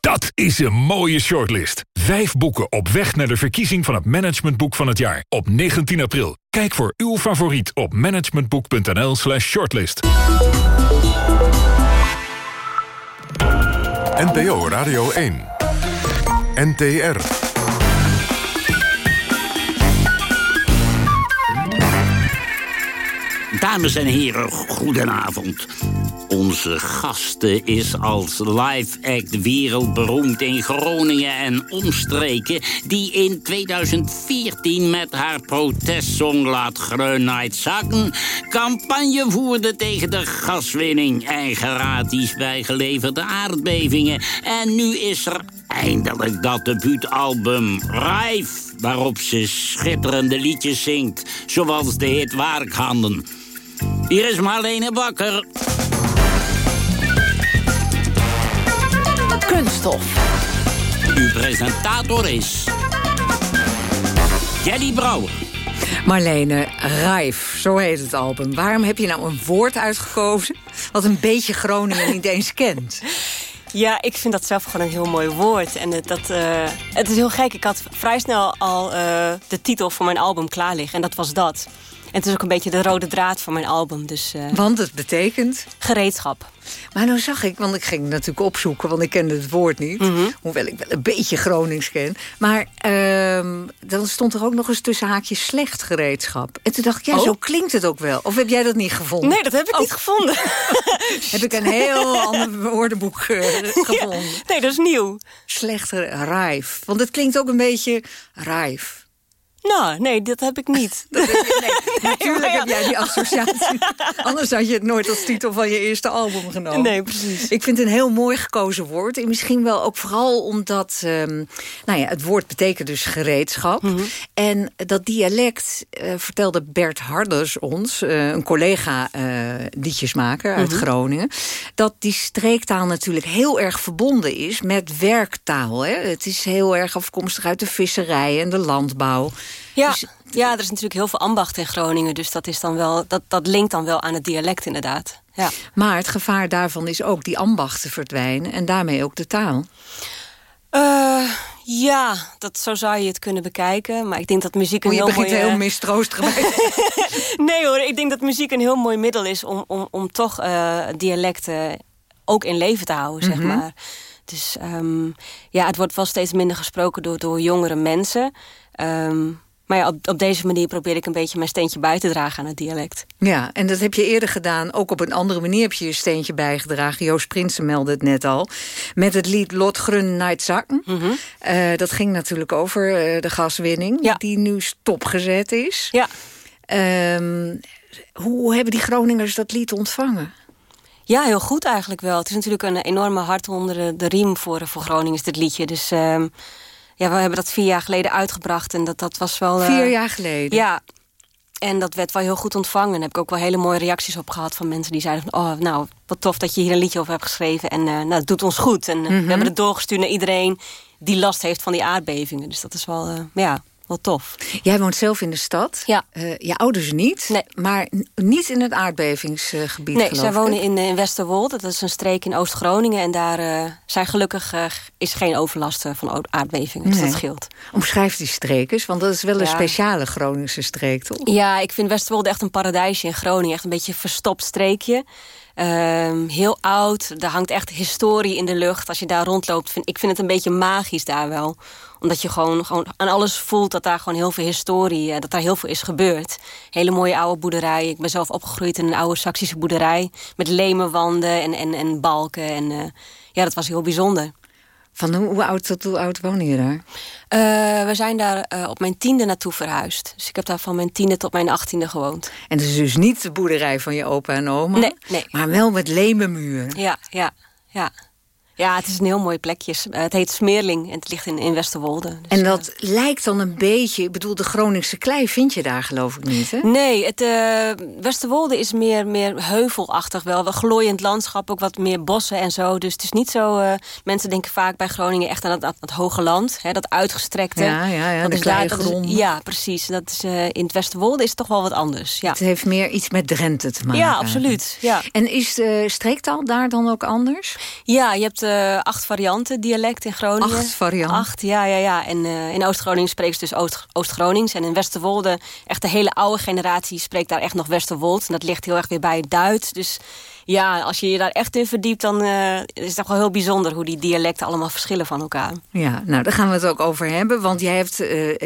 Dat is een mooie shortlist. Vijf boeken op weg naar de verkiezing van het managementboek van het jaar. Op 19 april. Kijk voor uw favoriet op managementboek.nl slash shortlist. NPO Radio 1. NTR. Dames en heren, goedenavond. Onze gasten is als live act wereldberoemd in Groningen en omstreken... die in 2014 met haar protestsong Laat Greunheid zakken... campagne voerde tegen de gaswinning... en gratis bijgeleverde aardbevingen. En nu is er eindelijk dat debuutalbum Rijf... waarop ze schitterende liedjes zingt, zoals de hit Waarkhanden... Hier is Marlene Bakker. Kunststof. Uw presentator is... Jelly Brouwer. Marlene Rijf, zo heet het album. Waarom heb je nou een woord uitgekozen... wat een beetje Groningen niet eens kent? Ja, ik vind dat zelf gewoon een heel mooi woord. En het, dat, uh, het is heel gek. Ik had vrij snel al uh, de titel voor mijn album klaar liggen. En dat was dat. En het is ook een beetje de rode draad van mijn album. Dus, uh, want het betekent? Gereedschap. Maar nou zag ik, want ik ging natuurlijk opzoeken... want ik kende het woord niet. Mhm. Hoewel ik wel een beetje Gronings ken. Maar uh, dan stond er ook nog eens tussen haakjes slecht gereedschap. En toen dacht ik, ja, Oh. zo klinkt het ook wel. Of heb jij dat niet gevonden? Nee, dat heb ik niet gevonden. heb ik een heel ander woordenboek eh, gevonden. nee, dat is nieuw. Slecht rijf. Want het klinkt ook een beetje rijf. Nou, nee, dat heb ik niet. nee, natuurlijk heb jij die associatie. Anders had je het nooit als titel van je eerste album genomen. Nee, precies. Ik vind het een heel mooi gekozen woord. En misschien wel ook vooral omdat... ehm, nou ja, het woord betekent dus gereedschap. Mhm. En dat dialect eh, vertelde Bert Harders ons... eh, een collega eh, liedjesmaker uit Mhm. Groningen... dat die streektaal natuurlijk heel erg verbonden is met werktaal. Hè? Het is heel erg afkomstig uit de visserij en de landbouw. Ja, Dus- ja, er is natuurlijk heel veel ambacht in Groningen. Dus dat, is dan wel, dat, dat linkt dan wel aan het dialect inderdaad. Ja. Maar het gevaar daarvan is ook die ambachten verdwijnen... en daarmee ook de taal. Eh, ja, dat, zo zou je het kunnen bekijken. Maar ik denk dat muziek een Oh, je heel begint mooi... heel eh, mistroostig bij. Nee hoor, ik denk dat muziek een heel mooi middel is... om, om, om toch eh, dialecten ook in leven te houden, zeg Mhm. maar. Dus ehm, ja, het wordt wel steeds minder gesproken door, door jongere mensen. Ehm, maar ja, op, op deze manier probeer ik een beetje mijn steentje bij te dragen aan het dialect. Ja, en dat heb je eerder gedaan. Ook op een andere manier heb je je steentje bijgedragen. Joost Prinsen meldde het net al. Met het lied Lot Grun Night Zakken. Mhm. Eh, dat ging natuurlijk over eh, de gaswinning. Die nu stopgezet is. Ja. Ehm, hoe hebben die Groningers dat lied ontvangen? Ja, heel goed eigenlijk wel. Het is natuurlijk een enorme hart onder de, de riem voor, voor Groningen, is dit liedje. Dus ehm, ja, we hebben dat vier jaar geleden uitgebracht. En dat, dat was wel... eh, Vier jaar geleden? Ja. En dat werd wel heel goed ontvangen. En daar heb ik ook wel hele mooie reacties op gehad van mensen die zeiden van... oh, nou, wat tof dat je hier een liedje over hebt geschreven. En eh, nou, dat doet ons goed. En eh, Mhm. we hebben het doorgestuurd naar iedereen die last heeft van die aardbevingen. Dus dat is wel, ja, wel tof. Jij woont zelf in de stad. Ja. Eh, je ouders niet. Nee. Maar niet in het aardbevingsgebied, Nee, zij ik, wonen in, eh, in Westerwold. Dat is een streek in Oost-Groningen. En daar eh, zijn gelukkig is geen overlast van aardbevingen. Dus Nee. dat scheelt. Omschrijf die streek eens, want dat is wel een speciale Groningse streek, toch? Ja, ik vind Westerwolde echt een paradijsje in Groningen. Echt een beetje een verstopt streekje. Ehm, heel oud. Er hangt echt historie in de lucht. Als je daar rondloopt, vind, ik vind het een beetje magisch daar wel. Omdat je gewoon, gewoon aan alles voelt dat daar gewoon heel veel historie... eh, dat daar heel veel is gebeurd. Hele mooie oude boerderij. Ik ben zelf opgegroeid in een oude Saksische boerderij. Met lemenwanden en, en, en balken. En, eh, ja, dat was heel bijzonder. Van hoe, hoe oud tot hoe oud woon je daar? Eh, we zijn daar op mijn tiende naartoe verhuisd. Dus ik heb daar van mijn tiende tot mijn achttiende gewoond. En het is dus niet de boerderij van je opa en oma. Nee, nee. Maar wel met lemenmuur. Ja, ja, ja. Ja, het is een heel mooi plekje. Eh, Het heet Smeerling en het ligt in, in Westerwolde. Dus, En dat lijkt dan een beetje... Ik bedoel, de Groningse klei vind je daar geloof ik niet, hè? Nee, het eh, Westerwolde is meer, meer heuvelachtig wel. Wel glooiend landschap, ook wat meer bossen en zo. Dus het is niet zo... eh, mensen denken vaak bij Groningen echt aan het, aan het hoge land. Hè, dat uitgestrekte. Ja, ja, ja, Dat de dat. Ja, precies. Dat is, eh, in het Westerwolde is het toch wel wat anders. Ja, Het heeft meer iets met Drenthe te maken. ja absoluut. Ja. En is de streektaal daar dan ook anders? Ja, je hebt eh, acht varianten dialect in Groningen. Acht varianten? Acht, ja, ja, ja. En eh, in Oost-Groningen spreekt ze dus Oost- Oost-Gronings. en in Westerwolde, echt de hele oude generatie spreekt daar echt nog Westerwold. En dat ligt heel erg weer bij het Duits. Dus ja, als je je daar echt in verdiept, dan eh, is het toch wel heel bijzonder... hoe die dialecten allemaal verschillen van elkaar. Ja, nou, daar gaan we het ook over hebben. Want jij hebt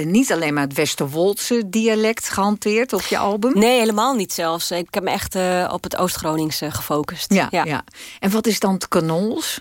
niet alleen maar het Westerwoldse dialect gehanteerd op je album. Nee, helemaal niet zelfs. Ik heb me echt op het Oost-Gronings eh, gefocust. Ja, ja. En wat is dan het kanols?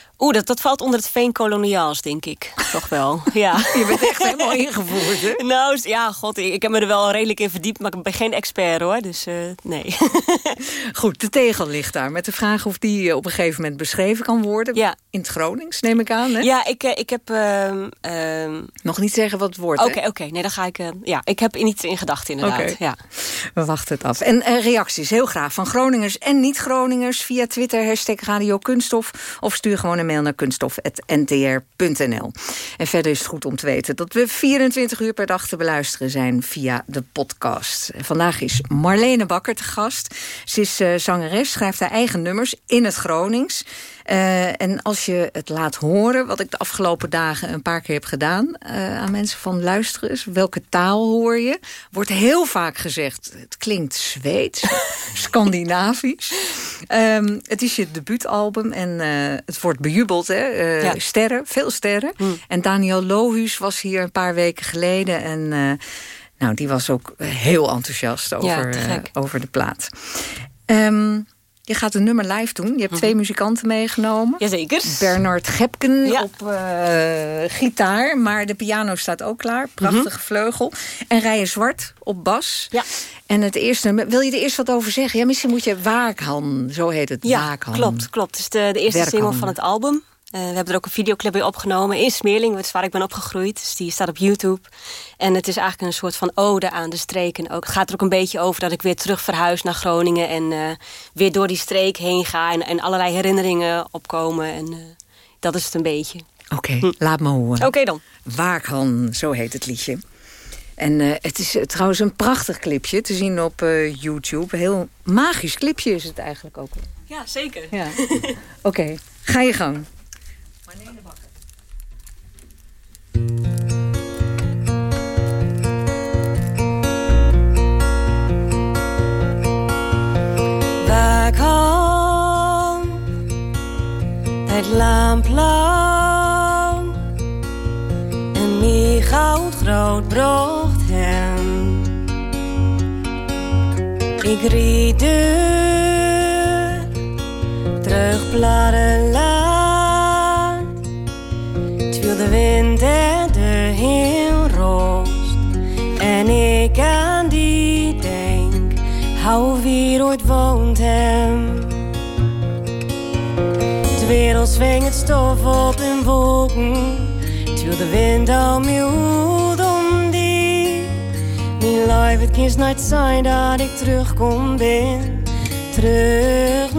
Oeh, dat, dat valt onder het veenkoloniaals, denk ik. Toch wel, ja. Je bent echt helemaal ingevoerd, hè? Nou, ja, god, ik, ik heb me er wel redelijk in verdiept... maar ik ben geen expert, hoor. Dus eh, nee. Goed, de tegel ligt daar. Met de vraag of die eh, op een gegeven moment beschreven kan worden. Ja. In het Gronings, neem ik aan, hè? Ja, ik, eh, ik heb... ehm, ehm, Nog niet zeggen wat het wordt, Oké, oké. Nee, dan ga ik... ja, ik heb iets in gedachten, inderdaad. Oké. Ja. We wachten het af. En reacties, heel graag. Van Groningers en niet-Groningers via Twitter, hashtag Radio Kunststof. Of stuur gewoon een naar kunststof.ntr.nl. En verder is het goed om te weten dat we 24 uur per dag te beluisteren zijn via de podcast. Vandaag is Marlene Bakker te gast. Ze is eh, zangeres, schrijft haar eigen nummers in het Gronings. Eh, en als je het laat horen, wat ik de afgelopen dagen een paar keer heb gedaan... eh, aan mensen van luisteren is, welke taal hoor je? Wordt heel vaak gezegd, het klinkt Zweeds, Scandinavisch. Ehm, het is je debuutalbum en eh, het wordt bejubeld, hè? Ja. Sterren, veel sterren. En Daniel Lohuus was hier een paar weken geleden en... nou, die was ook heel enthousiast over, over de plaat. Ehm, Je gaat een nummer live doen. Je hebt twee muzikanten meegenomen. Jazeker. Bernard Gepken op uh, gitaar. Maar de piano staat ook klaar. Prachtige vleugel. En Rijen Zwart op bas. Ja. En het eerste, wil je er eerst wat over zeggen? Ja, misschien moet je Waakhan, zo heet het. Ja, Waakhan. klopt, klopt. Het is de, de eerste Werkhan. single van het album. Uh, we hebben er ook een videoclip bij opgenomen in Smeerling, dat is waar ik ben opgegroeid. Dus die staat op YouTube. En het is eigenlijk een soort van ode aan de streek. En ook, het gaat er ook een beetje over dat ik weer terug verhuis naar Groningen... en uh, weer door die streek heen ga en, en allerlei herinneringen opkomen. En uh, dat is het een beetje. Oké, okay, hm. laat me horen. Oké okay, dan. Waakhan, zo heet het liedje. En uh, het is uh, trouwens een prachtig clipje te zien op uh, YouTube. Heel magisch clipje is het eigenlijk ook. Ja, zeker. Ja. Oké, okay, ga je gang. Marlene Bakker. Waakhan, het lampblauw en die goudgroot brocht hem. Ik ried terug bladenlaan, hou ooit woont hem. De wereld zwingt het stof op in wolken, terwijl de wind al miauwt om die. Mijn life, het kan zijn dat ik terugkom ben, terug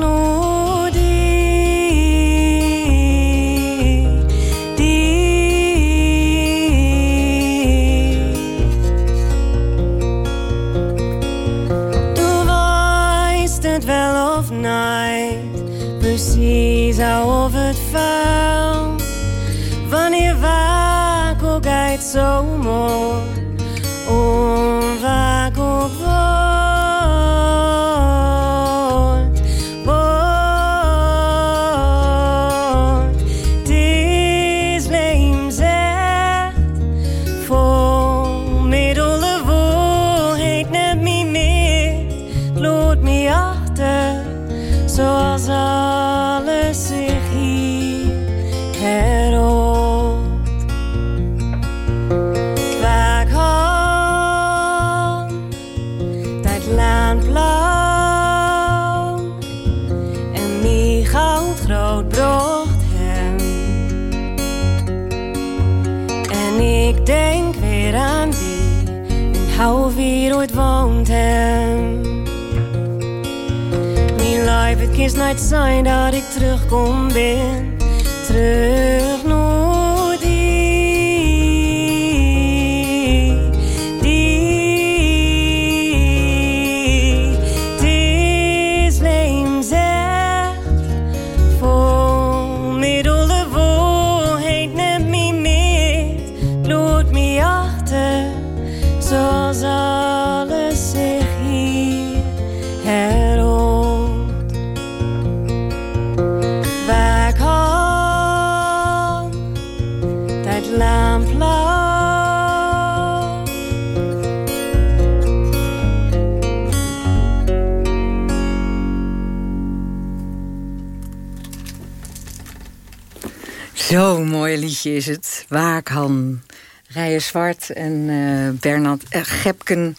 Zwart en uh, Bernard uh, Gepken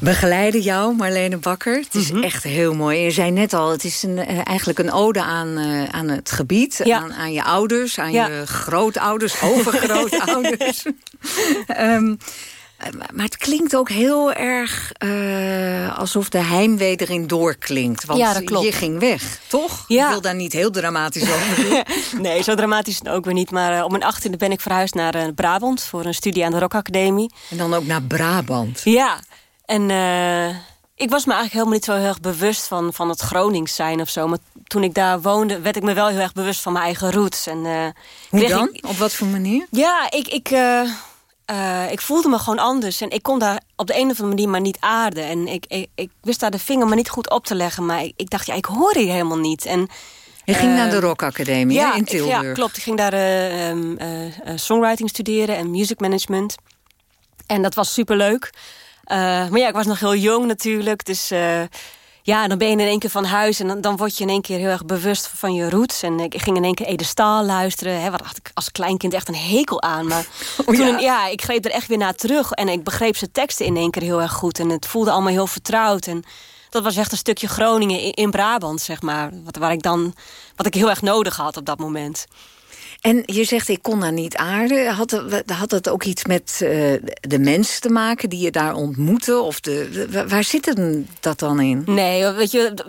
begeleiden jou, Marlene Bakker. Het is echt heel mooi. Je zei net al, het is een, uh, eigenlijk een ode aan, aan het gebied. Ja. Aan, aan, je ouders, aan Ja. je grootouders, overgrootouders. um, maar het klinkt ook heel erg uh, alsof de heimwee erin doorklinkt. Want Ja, dat klopt. je ging weg, toch? Ja. Ik wil daar niet heel dramatisch over doen. nee, zo dramatisch ook weer niet. Maar uh, op mijn achttiende ben ik verhuisd naar uh, Brabant... voor een studie aan de Rock Academie. En dan ook naar Brabant? Ja. En ik was me eigenlijk helemaal niet zo heel erg bewust van, van het Gronings zijn of zo. Maar toen ik daar woonde, werd ik me wel heel erg bewust van mijn eigen roots. En, Hoe dan? Ik... Op wat voor manier? Ja, ik... ik uh, uh, ik voelde me gewoon anders. En ik kon daar op de een of andere manier maar niet aarden. En ik, ik, ik wist daar de vinger maar niet goed op te leggen. Maar ik, ik dacht, ja, ik hoor hier helemaal niet. En, je ging uh, naar de Rock Academie ja, in Tilburg. Ik, ja, klopt. Ik ging daar uh, um, songwriting studeren en music management. En dat was superleuk. maar ja, ik was nog heel jong natuurlijk. Dus ja, dan ben je in één keer van huis en dan, dan word je in één keer heel erg bewust van je roots. En ik ging in één keer Ede Staal luisteren. Hè, wat had ik als kleinkind echt een hekel aan. Maar Oh, toen, ja? ja, ik greep er echt weer naar terug. En ik begreep zijn teksten in één keer heel erg goed. En het voelde allemaal heel vertrouwd. En dat was echt een stukje Groningen in, in Brabant, zeg maar. Wat, waar ik dan, wat ik heel erg nodig had op dat moment. En je zegt, ik kon daar niet aarden. Had, had het ook iets met eh, de mensen te maken die je daar ontmoette? Of de, de- waar zit het dat dan in? Nee, weet je, het,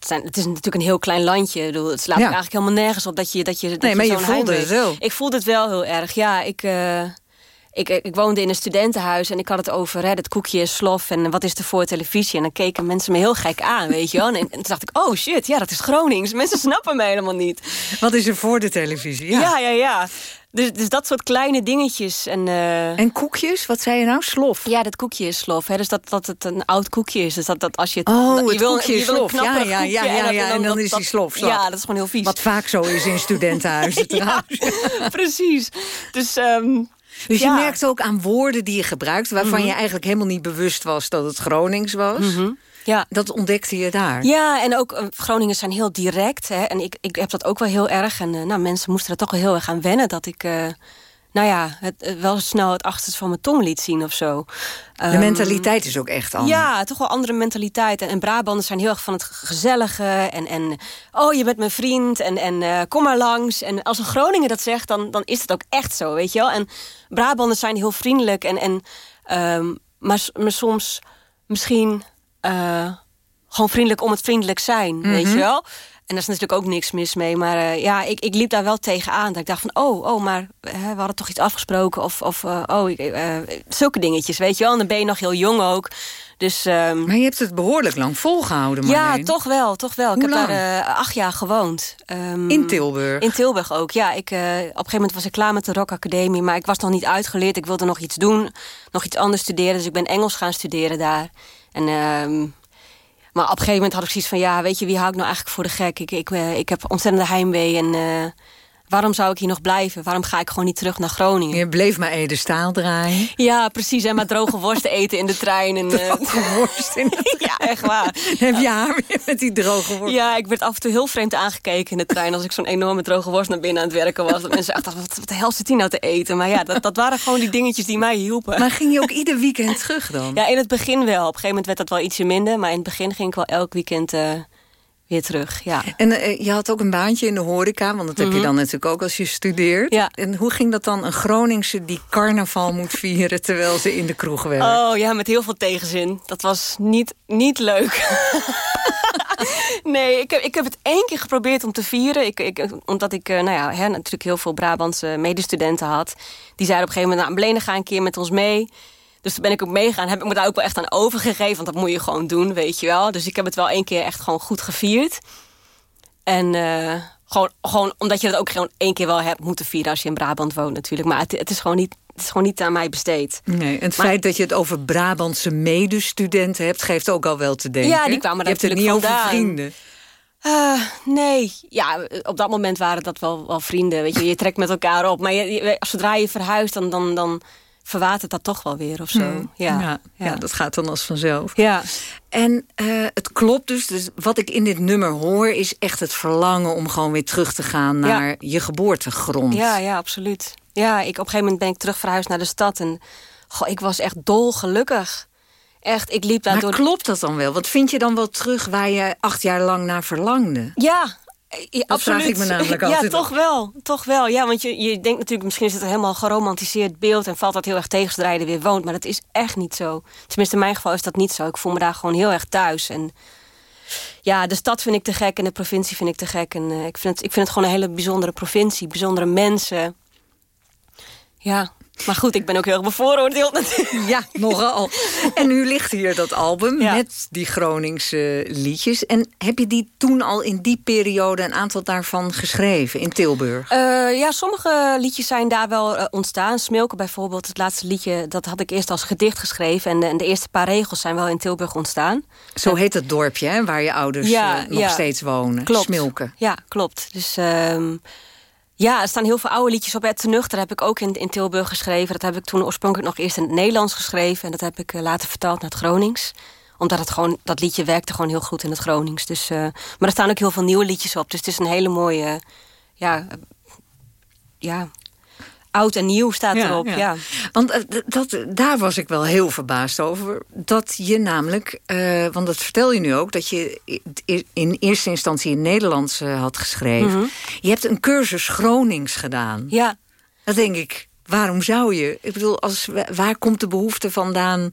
zijn, het is natuurlijk een heel klein landje. Ik bedoel, het slaat Ja. eigenlijk helemaal nergens op dat je dat je dat Nee, maar je zo'n voelde het wel. Ik voelde het wel heel erg. Ja, ik, eh, ik, ik woonde in een studentenhuis en ik had het over hè, dat koekje is slof en wat is er voor televisie. En dan keken mensen me heel gek aan, weet je wel. En, en toen dacht ik, oh shit, ja, dat is Gronings. Mensen snappen me helemaal niet. Wat is er voor de televisie? Ja. Ja, ja, ja. Dus, dus dat soort kleine dingetjes. En, eh, En koekjes? Wat zei je nou? Slof? Ja, dat koekje is slof. Hè? Dus dat, dat het een oud koekje is. Dus dat, dat als je het, Oh, dat- je het wil, koekje je is slof. Ja, ja, ja, ja, ja. En dan dat- is dat- die slof. slap. Ja, dat is gewoon heel vies. Wat vaak zo is in studentenhuizen trouwens. Precies. Dus, ehm, Dus je ja. merkt ook aan woorden die je gebruikt... waarvan Mhm. je eigenlijk helemaal niet bewust was dat het Gronings was. Mhm. Ja. Dat ontdekte je daar. Ja, en ook eh, Groningers zijn heel direct. Hè? En ik, ik heb dat ook wel heel erg. En eh, nou, mensen moesten er toch wel heel erg aan wennen... dat ik eh, nou ja, het, eh, wel snel het achterste van mijn tong liet zien of zo. De Ehm, mentaliteit is ook echt anders. Ja, toch wel andere mentaliteit. En, en Brabanders zijn heel erg van het gezellige. En, en oh, je bent mijn vriend. En, en eh, kom maar langs. En als een Groninger dat zegt, dan, dan is het ook echt zo, weet je wel. En Brabanders zijn heel vriendelijk. En, en, ehm, maar soms misschien eh, gewoon vriendelijk om het vriendelijk zijn, weet Mhm. je wel. En daar is natuurlijk ook niks mis mee. Maar eh, ja, ik, ik liep daar wel tegenaan. Dat ik dacht van, oh, oh maar hè, we hadden toch iets afgesproken. Of, of eh, oh, ik- eh, zulke dingetjes, weet je wel. En dan ben je nog heel jong ook. Dus, ehm, Maar je hebt het behoorlijk lang volgehouden, ja, Marleen. toch wel, toch wel. Hoe ik heb lang? daar eh, acht jaar gewoond. Ehm, In Tilburg? In Tilburg ook, ja. Ik, eh, op een gegeven moment was ik klaar met de Rock Academie... maar ik was nog niet uitgeleerd. Ik wilde nog iets doen, nog iets anders studeren. Dus ik ben Engels gaan studeren daar. En, ehm, maar op een gegeven moment had ik zoiets van... ja, weet je, wie hou ik nou eigenlijk voor de gek? Ik, ik, eh, ik heb ontzettende heimwee en... waarom zou ik hier nog blijven? Waarom ga ik gewoon niet terug naar Groningen? Je bleef maar Ede Staal draaien. Ja, precies. En maar droge worsten eten in de trein. En, eh, Droge worst in de Ja, echt waar. Heb je haar weer met die droge worst? Ja, ik werd af en toe heel vreemd aangekeken in de trein... als ik zo'n enorme droge worst naar binnen aan het werken was. Dat mensen echt dachten, wat, wat de hel zit die nou te eten? Maar ja, dat, dat waren gewoon die dingetjes die mij hielpen. Maar ging je ook ieder weekend terug dan? Ja, in het begin wel. Op een gegeven moment werd dat wel ietsje minder. Maar in het begin ging ik wel elk weekend eh, weer terug, ja. En eh, je had ook een baantje in de horeca, want dat heb je Mhm. dan natuurlijk ook als je studeert. Ja. En hoe ging dat dan, een Groningse die carnaval moet vieren... terwijl ze in de kroeg werkt? Oh ja, met heel veel tegenzin. Dat was niet, niet leuk. nee, ik heb, ik heb het één keer geprobeerd om te vieren. Ik, ik, omdat ik eh, nou ja, hè, natuurlijk heel veel Brabantse medestudenten had. Die zeiden op een gegeven moment, nou, Blenen, ga een keer met ons mee. Dus toen ben ik ook meegegaan. Heb ik me daar ook wel echt aan overgegeven. Want dat moet je gewoon doen, weet je wel. Dus ik heb het wel één keer echt gewoon goed gevierd. En eh, gewoon, gewoon omdat je dat ook gewoon één keer wel hebt moeten vieren... als je in Brabant woont natuurlijk. Maar het, het, is, gewoon niet, het is gewoon niet aan mij besteed. Nee, en het Maar- feit dat je het over Brabantse medestudenten hebt... geeft ook al wel te denken. Ja, die kwamen Je daar hebt het niet natuurlijk over vandaan. vrienden. Eh, nee, ja, op dat moment waren dat wel, wel vrienden. Weet je, je trekt met elkaar op. Maar je, je- zodra je verhuist, dan, dan, dan verwatert dat toch wel weer of zo. Hmm. Ja, Ja, ja, dat gaat dan als vanzelf. Ja. En eh, het klopt dus, dus. Wat ik in dit nummer hoor is echt het verlangen... om gewoon weer terug te gaan Ja. naar je geboortegrond. Ja, ja, absoluut. Ja, ik, op een gegeven moment ben ik terug verhuisd naar de stad. En goh, ik was echt dolgelukkig. Echt, ik liep daar Maar door... klopt dat dan wel? Wat vind je dan wel terug waar je acht jaar lang naar verlangde? Ja, ja, Dat vraag absoluut. ik me namelijk Ja, altijd toch wel. Toch wel. Ja, want je, je denkt natuurlijk, misschien is het een helemaal geromantiseerd beeld... en valt dat heel erg tegen zodra je er weer woont. Maar dat is echt niet zo. Tenminste, in mijn geval is dat niet zo. Ik voel me daar gewoon heel erg thuis. En ja, de stad vind ik te gek en de provincie vind ik te gek. En eh, ik, vind het, ik vind het gewoon een hele bijzondere provincie. Bijzondere mensen. Ja, maar goed, ik ben ook heel erg bevooroordeeld natuurlijk. Ja, nogal. En nu ligt hier dat album Ja. met die Groningse liedjes. En heb je die toen al in die periode een aantal daarvan geschreven in Tilburg? Eh, ja, sommige liedjes zijn daar wel eh, ontstaan. Smilke bijvoorbeeld, het laatste liedje... dat had ik eerst als gedicht geschreven. En de, en de eerste paar regels zijn wel in Tilburg ontstaan. Zo heet het dorpje, hè, waar je ouders Ja, eh, nog ja. steeds wonen. Klopt. Smilke. Ja, klopt. Dus ehm, ja, er staan heel veel oude liedjes op. Het Tenuchter heb ik ook in, in Tilburg geschreven. Dat heb ik toen oorspronkelijk nog eerst in het Nederlands geschreven. En dat heb ik eh, later vertaald naar het Gronings. omdat het gewoon, dat liedje werkte gewoon heel goed in het Gronings. Dus, uh, maar er staan ook heel veel nieuwe liedjes op. Dus het is een hele mooie... ja, ja, oud en nieuw staat erop. Ja. Want uh, dat, daar was ik wel heel verbaasd over. Dat je namelijk, uh, want dat vertel je nu ook... dat je in eerste instantie in Nederlands uh, had geschreven. Mm -hmm. Je hebt een cursus Gronings gedaan. Ja. Dat denk ik, waarom zou je? Ik bedoel, als, waar komt de behoefte vandaan...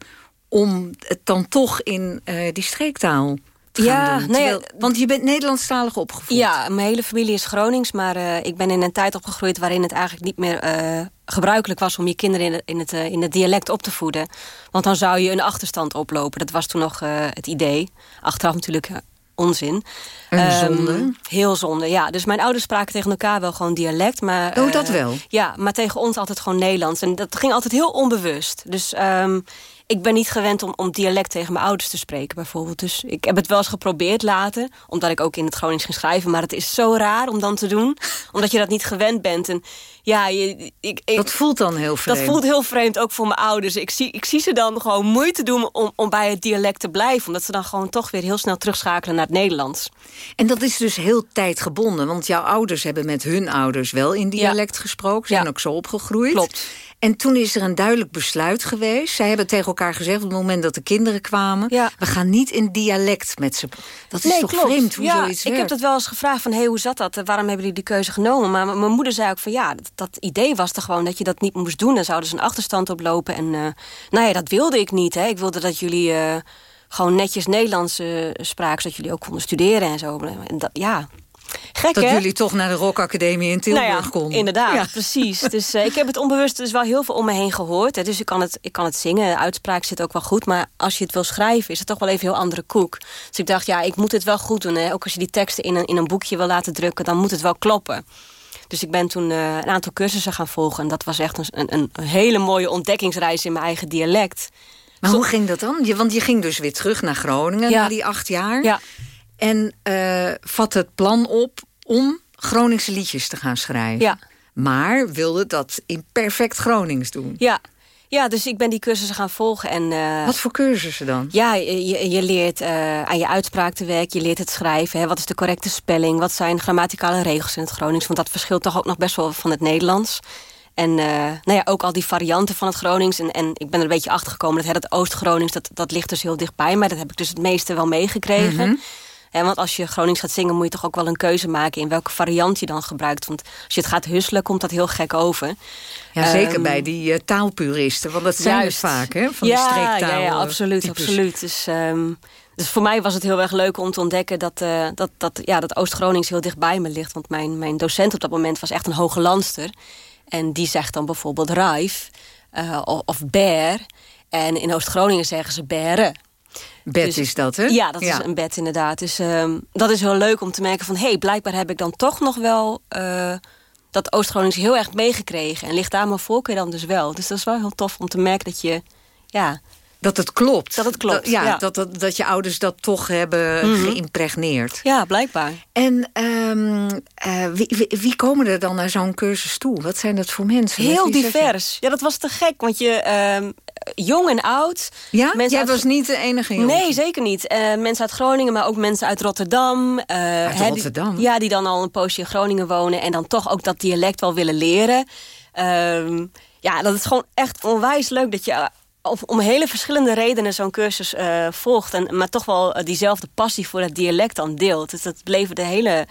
om het dan toch in die streektaal ja, doen. Terwijl, want je bent Nederlandstalig opgevoed. Ja, mijn hele familie is Gronings. Maar uh, ik ben in een tijd opgegroeid waarin het eigenlijk niet meer uh, gebruikelijk was... om je kinderen in het, in, het, uh, in het dialect op te voeden. Want dan zou je een achterstand oplopen. Dat was toen nog het idee. Achteraf natuurlijk onzin. Een zonde. Um, heel zonde, ja. Dus mijn ouders spraken tegen elkaar wel gewoon dialect. Maar, oh, dat wel? Ja, maar tegen ons altijd gewoon Nederlands. En dat ging altijd heel onbewust. Dus... Um, ik ben niet gewend om, om dialect tegen mijn ouders te spreken, bijvoorbeeld. Dus ik heb het wel eens geprobeerd later, omdat ik ook in het Gronings ging schrijven. Maar het is zo raar om dan te doen, omdat je dat niet gewend bent. En ja, je, ik, ik, dat voelt dan heel vreemd. Dat voelt heel vreemd, ook voor mijn ouders. Ik zie, ik zie ze dan gewoon moeite doen om, om bij het dialect te blijven. Omdat ze dan gewoon toch weer heel snel terugschakelen naar het Nederlands. En dat is dus heel tijdgebonden. Want jouw ouders hebben met hun ouders wel in dialect ja. gesproken. Ze zijn ook zo opgegroeid. Klopt. En toen is er een duidelijk besluit geweest. Zij hebben tegen elkaar gezegd op het moment dat de kinderen kwamen... Ja. we gaan niet in dialect met ze. Dat is nee, toch klopt. vreemd hoe ja, zoiets Ik heb dat wel eens gevraagd van, hey, hoe zat dat? Waarom hebben jullie die keuze genomen? Maar mijn moeder zei ook van, ja, dat, dat idee was er gewoon... dat je dat niet moest doen. Dan zouden ze een achterstand oplopen. En uh, nou ja, dat wilde ik niet. Hè. Ik wilde dat jullie... Uh, gewoon netjes Nederlands uh, spraken, zodat jullie ook konden studeren en zo. En dat, ja, Gek, dat hè? jullie toch naar de Rockacademie in Tilburg nou ja, konden. Inderdaad, ja. precies. Dus uh, ik heb het onbewust dus wel heel veel om me heen gehoord. Hè. Dus ik kan, het, ik kan het zingen, de uitspraak zit ook wel goed. Maar als je het wil schrijven, is het toch wel even een heel andere koek. Dus ik dacht, ja, ik moet het wel goed doen. Hè. Ook als je die teksten in een, in een boekje wil laten drukken, dan moet het wel kloppen. Dus ik ben toen uh, een aantal cursussen gaan volgen. En dat was echt een, een, een hele mooie ontdekkingsreis in mijn eigen dialect. Maar Zo hoe ging dat dan? Je, want je ging dus weer terug naar Groningen ja. na die acht jaar. Ja. En uh, vat het plan op om Groningse liedjes te gaan schrijven. Ja. Maar wilde dat in perfect Gronings doen. Ja. Ja, dus ik ben die cursussen gaan volgen. En, uh, Wat voor cursussen dan? Ja, je, je leert uh, aan je uitspraak te werken. Je leert het schrijven. Hè. Wat is de correcte spelling? Wat zijn grammaticale regels in het Gronings? Want dat verschilt toch ook nog best wel van het Nederlands. En uh, nou ja, ook al die varianten van het Gronings. En, en ik ben er een beetje achter gekomen dat het Oost-Gronings... Dat, dat ligt dus heel dichtbij. Maar dat heb ik dus het meeste wel meegekregen. Mm -hmm. He, want als je Gronings gaat zingen, moet je toch ook wel een keuze maken... in welke variant je dan gebruikt. Want als je het gaat husselen, komt dat heel gek over. Ja, zeker um, bij die uh, taalpuristen. Want dat zijn juist. het vaak, hè? Van ja, die streektaal. Ja, ja absoluut, types. absoluut. Dus, um, dus voor mij was het heel erg leuk om te ontdekken... dat, uh, dat, dat, ja, dat Oost-Gronings heel dichtbij me ligt. Want mijn, mijn docent op dat moment was echt een hoge landster. En die zegt dan bijvoorbeeld rijf uh, of, bear. En in Oost-Groningen zeggen ze beren. Bed dus, is dat, hè? Ja, dat ja. is een bed inderdaad. Dus um, dat is heel leuk om te merken van... hé, hey, blijkbaar heb ik dan toch nog wel dat Oost-Gronings heel erg meegekregen. En ligt daar mijn voorkeur dan dus wel. Dus dat is wel heel tof om te merken dat je... Ja, dat het klopt. Dat het klopt, dat, ja, ja. Dat, dat, dat je ouders dat toch hebben mm -hmm. geïmpregneerd. Ja, blijkbaar. En um, uh, wie, wie, wie, komen er dan naar zo'n cursus toe? Wat zijn dat voor mensen? Heel divers. Ja, dat was te gek, want je... Um, jong en oud. Ja? Mensen Jij uit... was niet de enige jongen? Nee, zeker niet. Uh, mensen uit Groningen, maar ook mensen uit Rotterdam. Uh, uit Rotterdam? Die, ja, die dan al een poosje in Groningen wonen... en dan toch ook dat dialect wel willen leren. Um, ja, dat is gewoon echt onwijs leuk dat je of om hele verschillende redenen zo'n cursus uh, volgt... En, maar toch wel uh, diezelfde passie voor het dialect dan deelt. Dus dat bleven de hele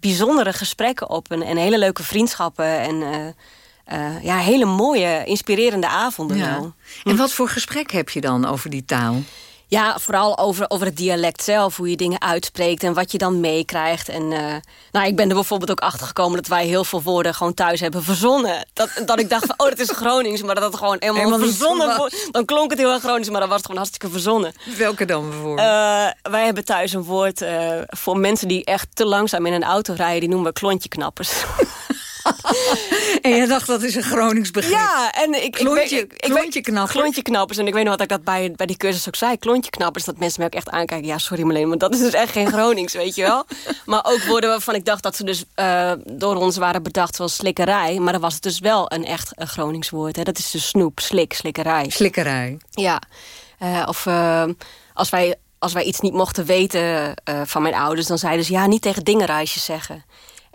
bijzondere gesprekken op... en, en hele leuke vriendschappen en... Uh, ja, hele mooie, inspirerende avonden ja. wel. En wat voor gesprek heb je dan over die taal? Ja, vooral over, over het dialect zelf, hoe je dingen uitspreekt en wat je dan meekrijgt. En uh, nou, ik ben er bijvoorbeeld ook achter gekomen dat wij heel veel woorden gewoon thuis hebben verzonnen. Dat, dat ik dacht van, oh, dat is Gronings, maar dat het gewoon helemaal, helemaal verzonnen. Dan klonk het heel erg Gronings, maar dan was het gewoon hartstikke verzonnen. Welke dan bijvoorbeeld? Uh, wij hebben thuis een woord uh, voor mensen die echt te langzaam in een auto rijden, die noemen we klontjeknappers. en je dacht, dat is een Gronings begrip. Ja, en ik... Klontje, ik, ik, klontje knappers. Klontje knappers. En ik weet nog wat ik dat bij, bij die cursus ook zei. Klontje knappers, dat mensen me ook echt aankijken. Ja, sorry Marleen, maar dat is dus echt geen Gronings, weet je wel. Maar ook woorden waarvan ik dacht dat ze dus uh, door ons waren bedacht zoals slikkerij. Maar dan was het dus wel een echt een Gronings woord. Hè. Dat is dus snoep, slik, slikkerij. Slikkerij. Ja. Uh, of... Uh, als wij als wij iets niet mochten weten uh, van mijn ouders... dan zeiden ze, ja, niet tegen dingenreisjes zeggen.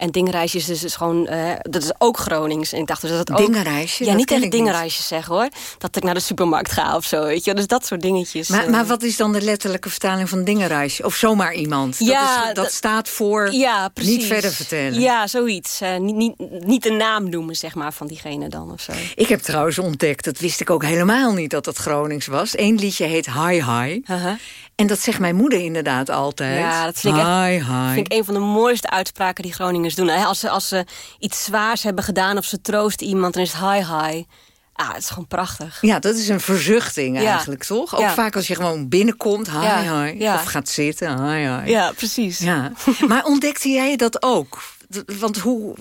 En is dus gewoon, uh, dat is ook Gronings. En ik dacht dus dat het ook... Dingenreisje? Ja, niet tegen dingenreisjes zeggen hoor. Dat ik naar de supermarkt ga of zo, weet je. Dus dat soort dingetjes. Maar, uh, maar wat is dan de letterlijke vertaling van dingenreisje? Of zomaar iemand? Ja, dat, is, dat, staat voor ja, precies. niet verder vertellen. Ja, zoiets. Uh, niet, niet, niet de naam noemen, zeg maar, van diegene dan of zo. Ik heb trouwens ontdekt, dat wist ik ook helemaal niet dat het Gronings was. Eén liedje heet Hi Hi. -huh. En dat zegt mijn moeder inderdaad altijd. Ja, dat vind ik, hi, echt, hi. vind ik een van de mooiste uitspraken die Doen. Als ze, als ze iets zwaars hebben gedaan of ze troosten iemand, dan is het hi, hi. Ah, het is gewoon prachtig. Ja, dat is een verzuchting Ja. eigenlijk, toch? Ook Ja. vaak als je gewoon binnenkomt, hi, Ja, hi. Of gaat zitten, hi, hi. Ja, precies. Ja. Maar ontdekte jij dat ook? Want hoe...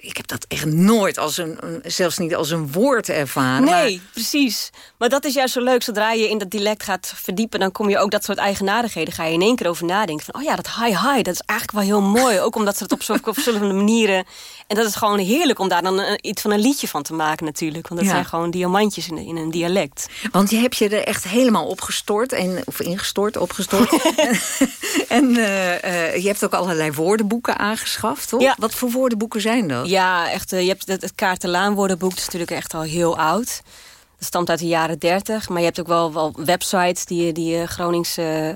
Ik heb dat echt nooit als een, zelfs niet als een woord ervaren. Nee, precies. Maar dat is juist zo leuk. Zodra je in dat dialect gaat verdiepen... dan kom je ook dat soort eigenaardigheden... ga je in één keer over nadenken. Van, oh ja, dat hi hi, dat is eigenlijk wel heel mooi. Ook omdat ze het op zulke verschillende manieren... En dat is gewoon heerlijk om daar dan een- iets van een liedje van te maken natuurlijk. Want dat Ja. zijn gewoon diamantjes in, in een dialect. Want je hebt je er echt helemaal opgestort. En, of ingestort, opgestort. en eh, eh, je hebt ook allerlei woordenboeken aangeschaft, toch? Ja. Wat voor woordenboeken zijn dat? Ja, echt, eh, je hebt het, het Kaartelaan woordenboek. Dat is natuurlijk echt al heel oud. Dat stamt uit de jaren 30. Maar je hebt ook wel, wel websites die, die Groningse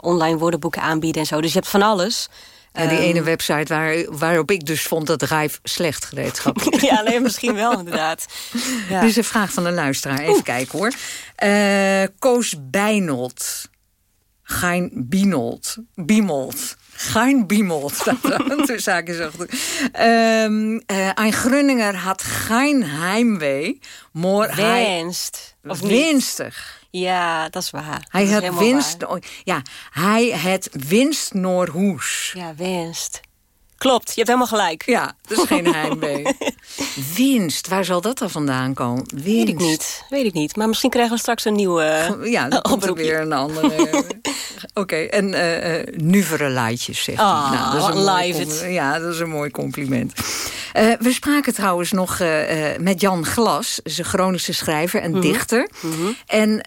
online woordenboeken aanbieden en zo. Dus je hebt van alles. Ja, die Ehm, ene website waar, waarop ik dus vond dat Rijf slecht gereedschap is. ja, nee, misschien wel inderdaad. Ja. Dit is een vraag van een luisteraar. Even kijken hoor. Eh, Koos Bijnold. Gein Bienold. Biemold. Gein Biemold. staat er achter. Ehm, eh, een Grunninger had geen heimwee. Maar hij... Winst. Of niet? Winstig. Ja, dat is waar. Hij Dat had helemaal winst... waar. Ja, hij het winst naar hoes. Ja, winst. Klopt, je hebt helemaal gelijk. Ja, dat is geen heimwee. winst, waar zal dat dan vandaan komen? Winst. Weet ik niet, weet ik niet. Maar misschien krijgen we straks een nieuwe Ja, dan komt er weer een andere. Oké, en eh eh nuvere laatjes, zegt hij. Ah, dat is een live het. Ja, dat is een mooi compliment. Eh, we spraken trouwens nog eh, eh, met Jan Glas, een Groningse schrijver en Mhm. dichter. Mhm. En,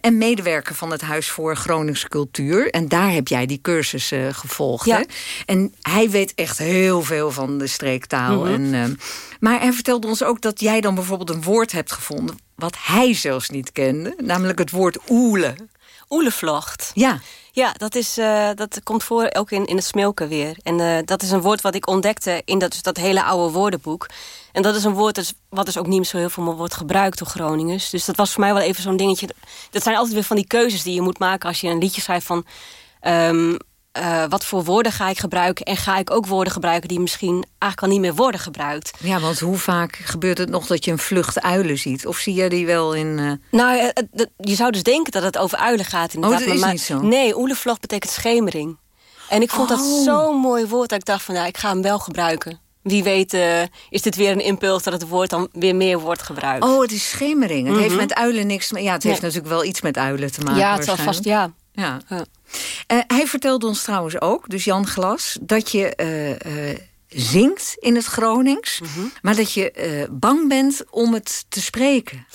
en medewerker van het Huis voor Groningse Cultuur. En daar heb jij die cursus gevolgd. Ja. Hè? En hij weet echt heel veel van de streektaal. Mhm. en, maar hij vertelde ons ook dat jij dan bijvoorbeeld een woord hebt gevonden... wat hij zelfs niet kende, namelijk het woord oele. Oelevlocht. Ja. Ja, dat, is, eh, dat komt voor ook in, in het Smilken weer. En eh, dat is een woord wat ik ontdekte in dat, dat hele oude woordenboek. En dat is een woord dus, wat dus ook niet zo heel veel meer wordt gebruikt door Groningers. Dus dat was voor mij wel even zo'n dingetje. Dat zijn altijd weer van die keuzes die je moet maken als je een liedje schrijft van... ehm, eh, wat voor woorden ga ik gebruiken? En ga ik ook woorden gebruiken die misschien eigenlijk al niet meer worden gebruikt? Ja, want hoe vaak gebeurt het nog dat je een vlucht uilen ziet? Of zie je die wel in... eh, Nou, eh, je zou dus denken dat het over uilen gaat inderdaad. Oh, dat is maar, niet zo. Nee, oelevlocht betekent schemering. En ik vond dat Oh. zo'n mooi woord dat ik dacht van, nou, ik ga hem wel gebruiken. Wie weet is dit weer een impuls dat het woord dan weer meer wordt gebruikt. Oh, het is schemering. Het heeft Mhm. met uilen niks... Ja, het heeft Nee. natuurlijk wel iets met uilen te maken ja, het zal vast, ja. Ja. Eh, hij vertelde ons trouwens ook, dus Jan Glas... dat je eh, zingt in het Gronings... Mhm. maar dat je bang bent om het te spreken.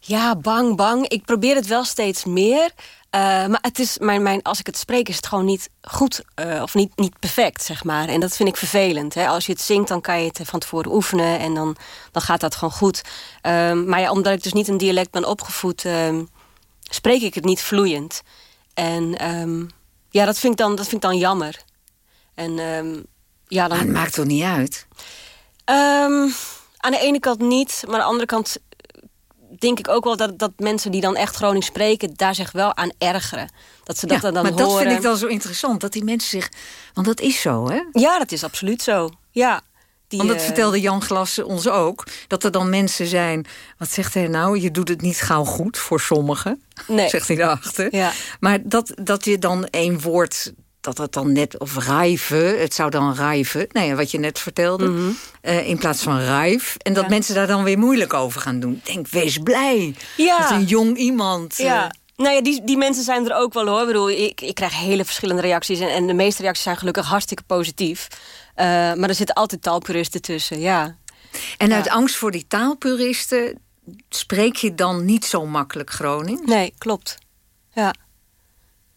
Ja, bang, bang. Ik probeer het wel steeds meer. Maar het is, mijn, mijn, als ik het spreek is het gewoon niet goed of niet, niet perfect, zeg maar. En dat vind ik vervelend. Hè. Als je het zingt, dan kan je het van tevoren oefenen en dan, dan gaat dat gewoon goed. Ehm, maar ja, omdat ik dus niet een dialect ben opgevoed, ehm, spreek ik het niet vloeiend. En ehm, ja, dat vind, ik dan, dat vind ik dan jammer. En ehm, ja, dan... Maar het maakt toch niet uit? Ehm, aan de ene kant niet, maar aan de andere kant denk ik ook wel dat, dat mensen die dan echt Gronings spreken, daar zich wel aan ergeren. Dat ze dat ja, dan maar horen. dat vind ik dan zo interessant, dat die mensen zich... Want dat is zo, hè? Ja, dat is absoluut zo. Ja. Die, Want dat eh, vertelde Jan Glas ons ook. Dat er dan mensen zijn... Wat zegt hij nou? Je doet het niet gauw goed voor sommigen. Nee. Zegt hij daarachter. Ja. Maar dat, dat je dan één woord... Dat het dan net... Of rijven. Het zou dan rijven. Ja, wat je net vertelde. Mhm. eh, in plaats van rijf. En dat Ja. mensen daar dan weer moeilijk over gaan doen. Denk, wees blij. Ja. Dat een jong iemand... eh, Ja. Nou ja, die, die mensen zijn er ook wel hoor. Ik, bedoel, ik, ik krijg hele verschillende reacties. En, en de meeste reacties zijn gelukkig hartstikke positief. Eh, maar er zitten altijd taalpuristen tussen, ja. En uit angst voor die taalpuristen... spreek je dan niet zo makkelijk Gronings? Nee, klopt. Ja.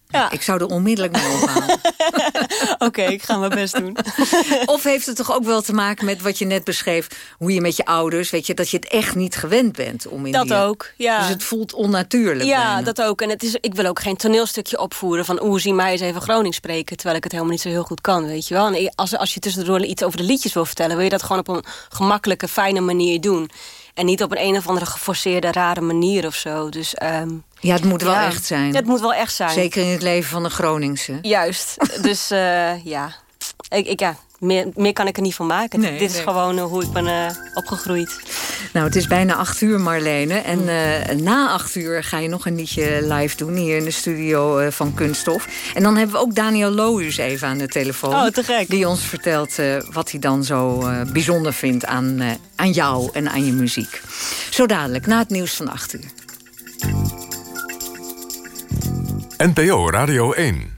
Ja. Ik zou er onmiddellijk mee omgaan. Oké, ik ga mijn best doen. of heeft het toch ook wel te maken met wat je net beschreef... hoe je met je ouders, weet je, dat je het echt niet gewend bent om in Dat die- ook, ja. Dus het voelt onnatuurlijk Ja, bijna. dat ook. En het is, ik wil ook geen toneelstukje opvoeren van... oeh, zie mij eens even Gronings spreken... terwijl ik het helemaal niet zo heel goed kan, weet je wel. En als, als je tussendoor iets over de liedjes wil vertellen... wil je dat gewoon op een gemakkelijke, fijne manier doen. En niet op een een of andere geforceerde, rare manier of zo. Dus, ehm, Ja, het moet wel ja. echt zijn. Het moet wel echt zijn. Zeker in het leven van de Groningse. Juist. dus eh, ja, ik, ik, ja meer, meer kan ik er niet van maken. Nee, Dit is nee. gewoon eh, hoe ik ben eh, opgegroeid. Nou, het is bijna acht uur, Marlene. En na acht uur ga je nog een liedje live doen... hier in de studio van Kunststof. En dan hebben we ook Daniel Lohuus even aan de telefoon. Oh, te gek. Die ons vertelt wat hij dan zo bijzonder vindt aan, aan jou en aan je muziek. Zo dadelijk, na het nieuws van acht uur. NPO Radio 1.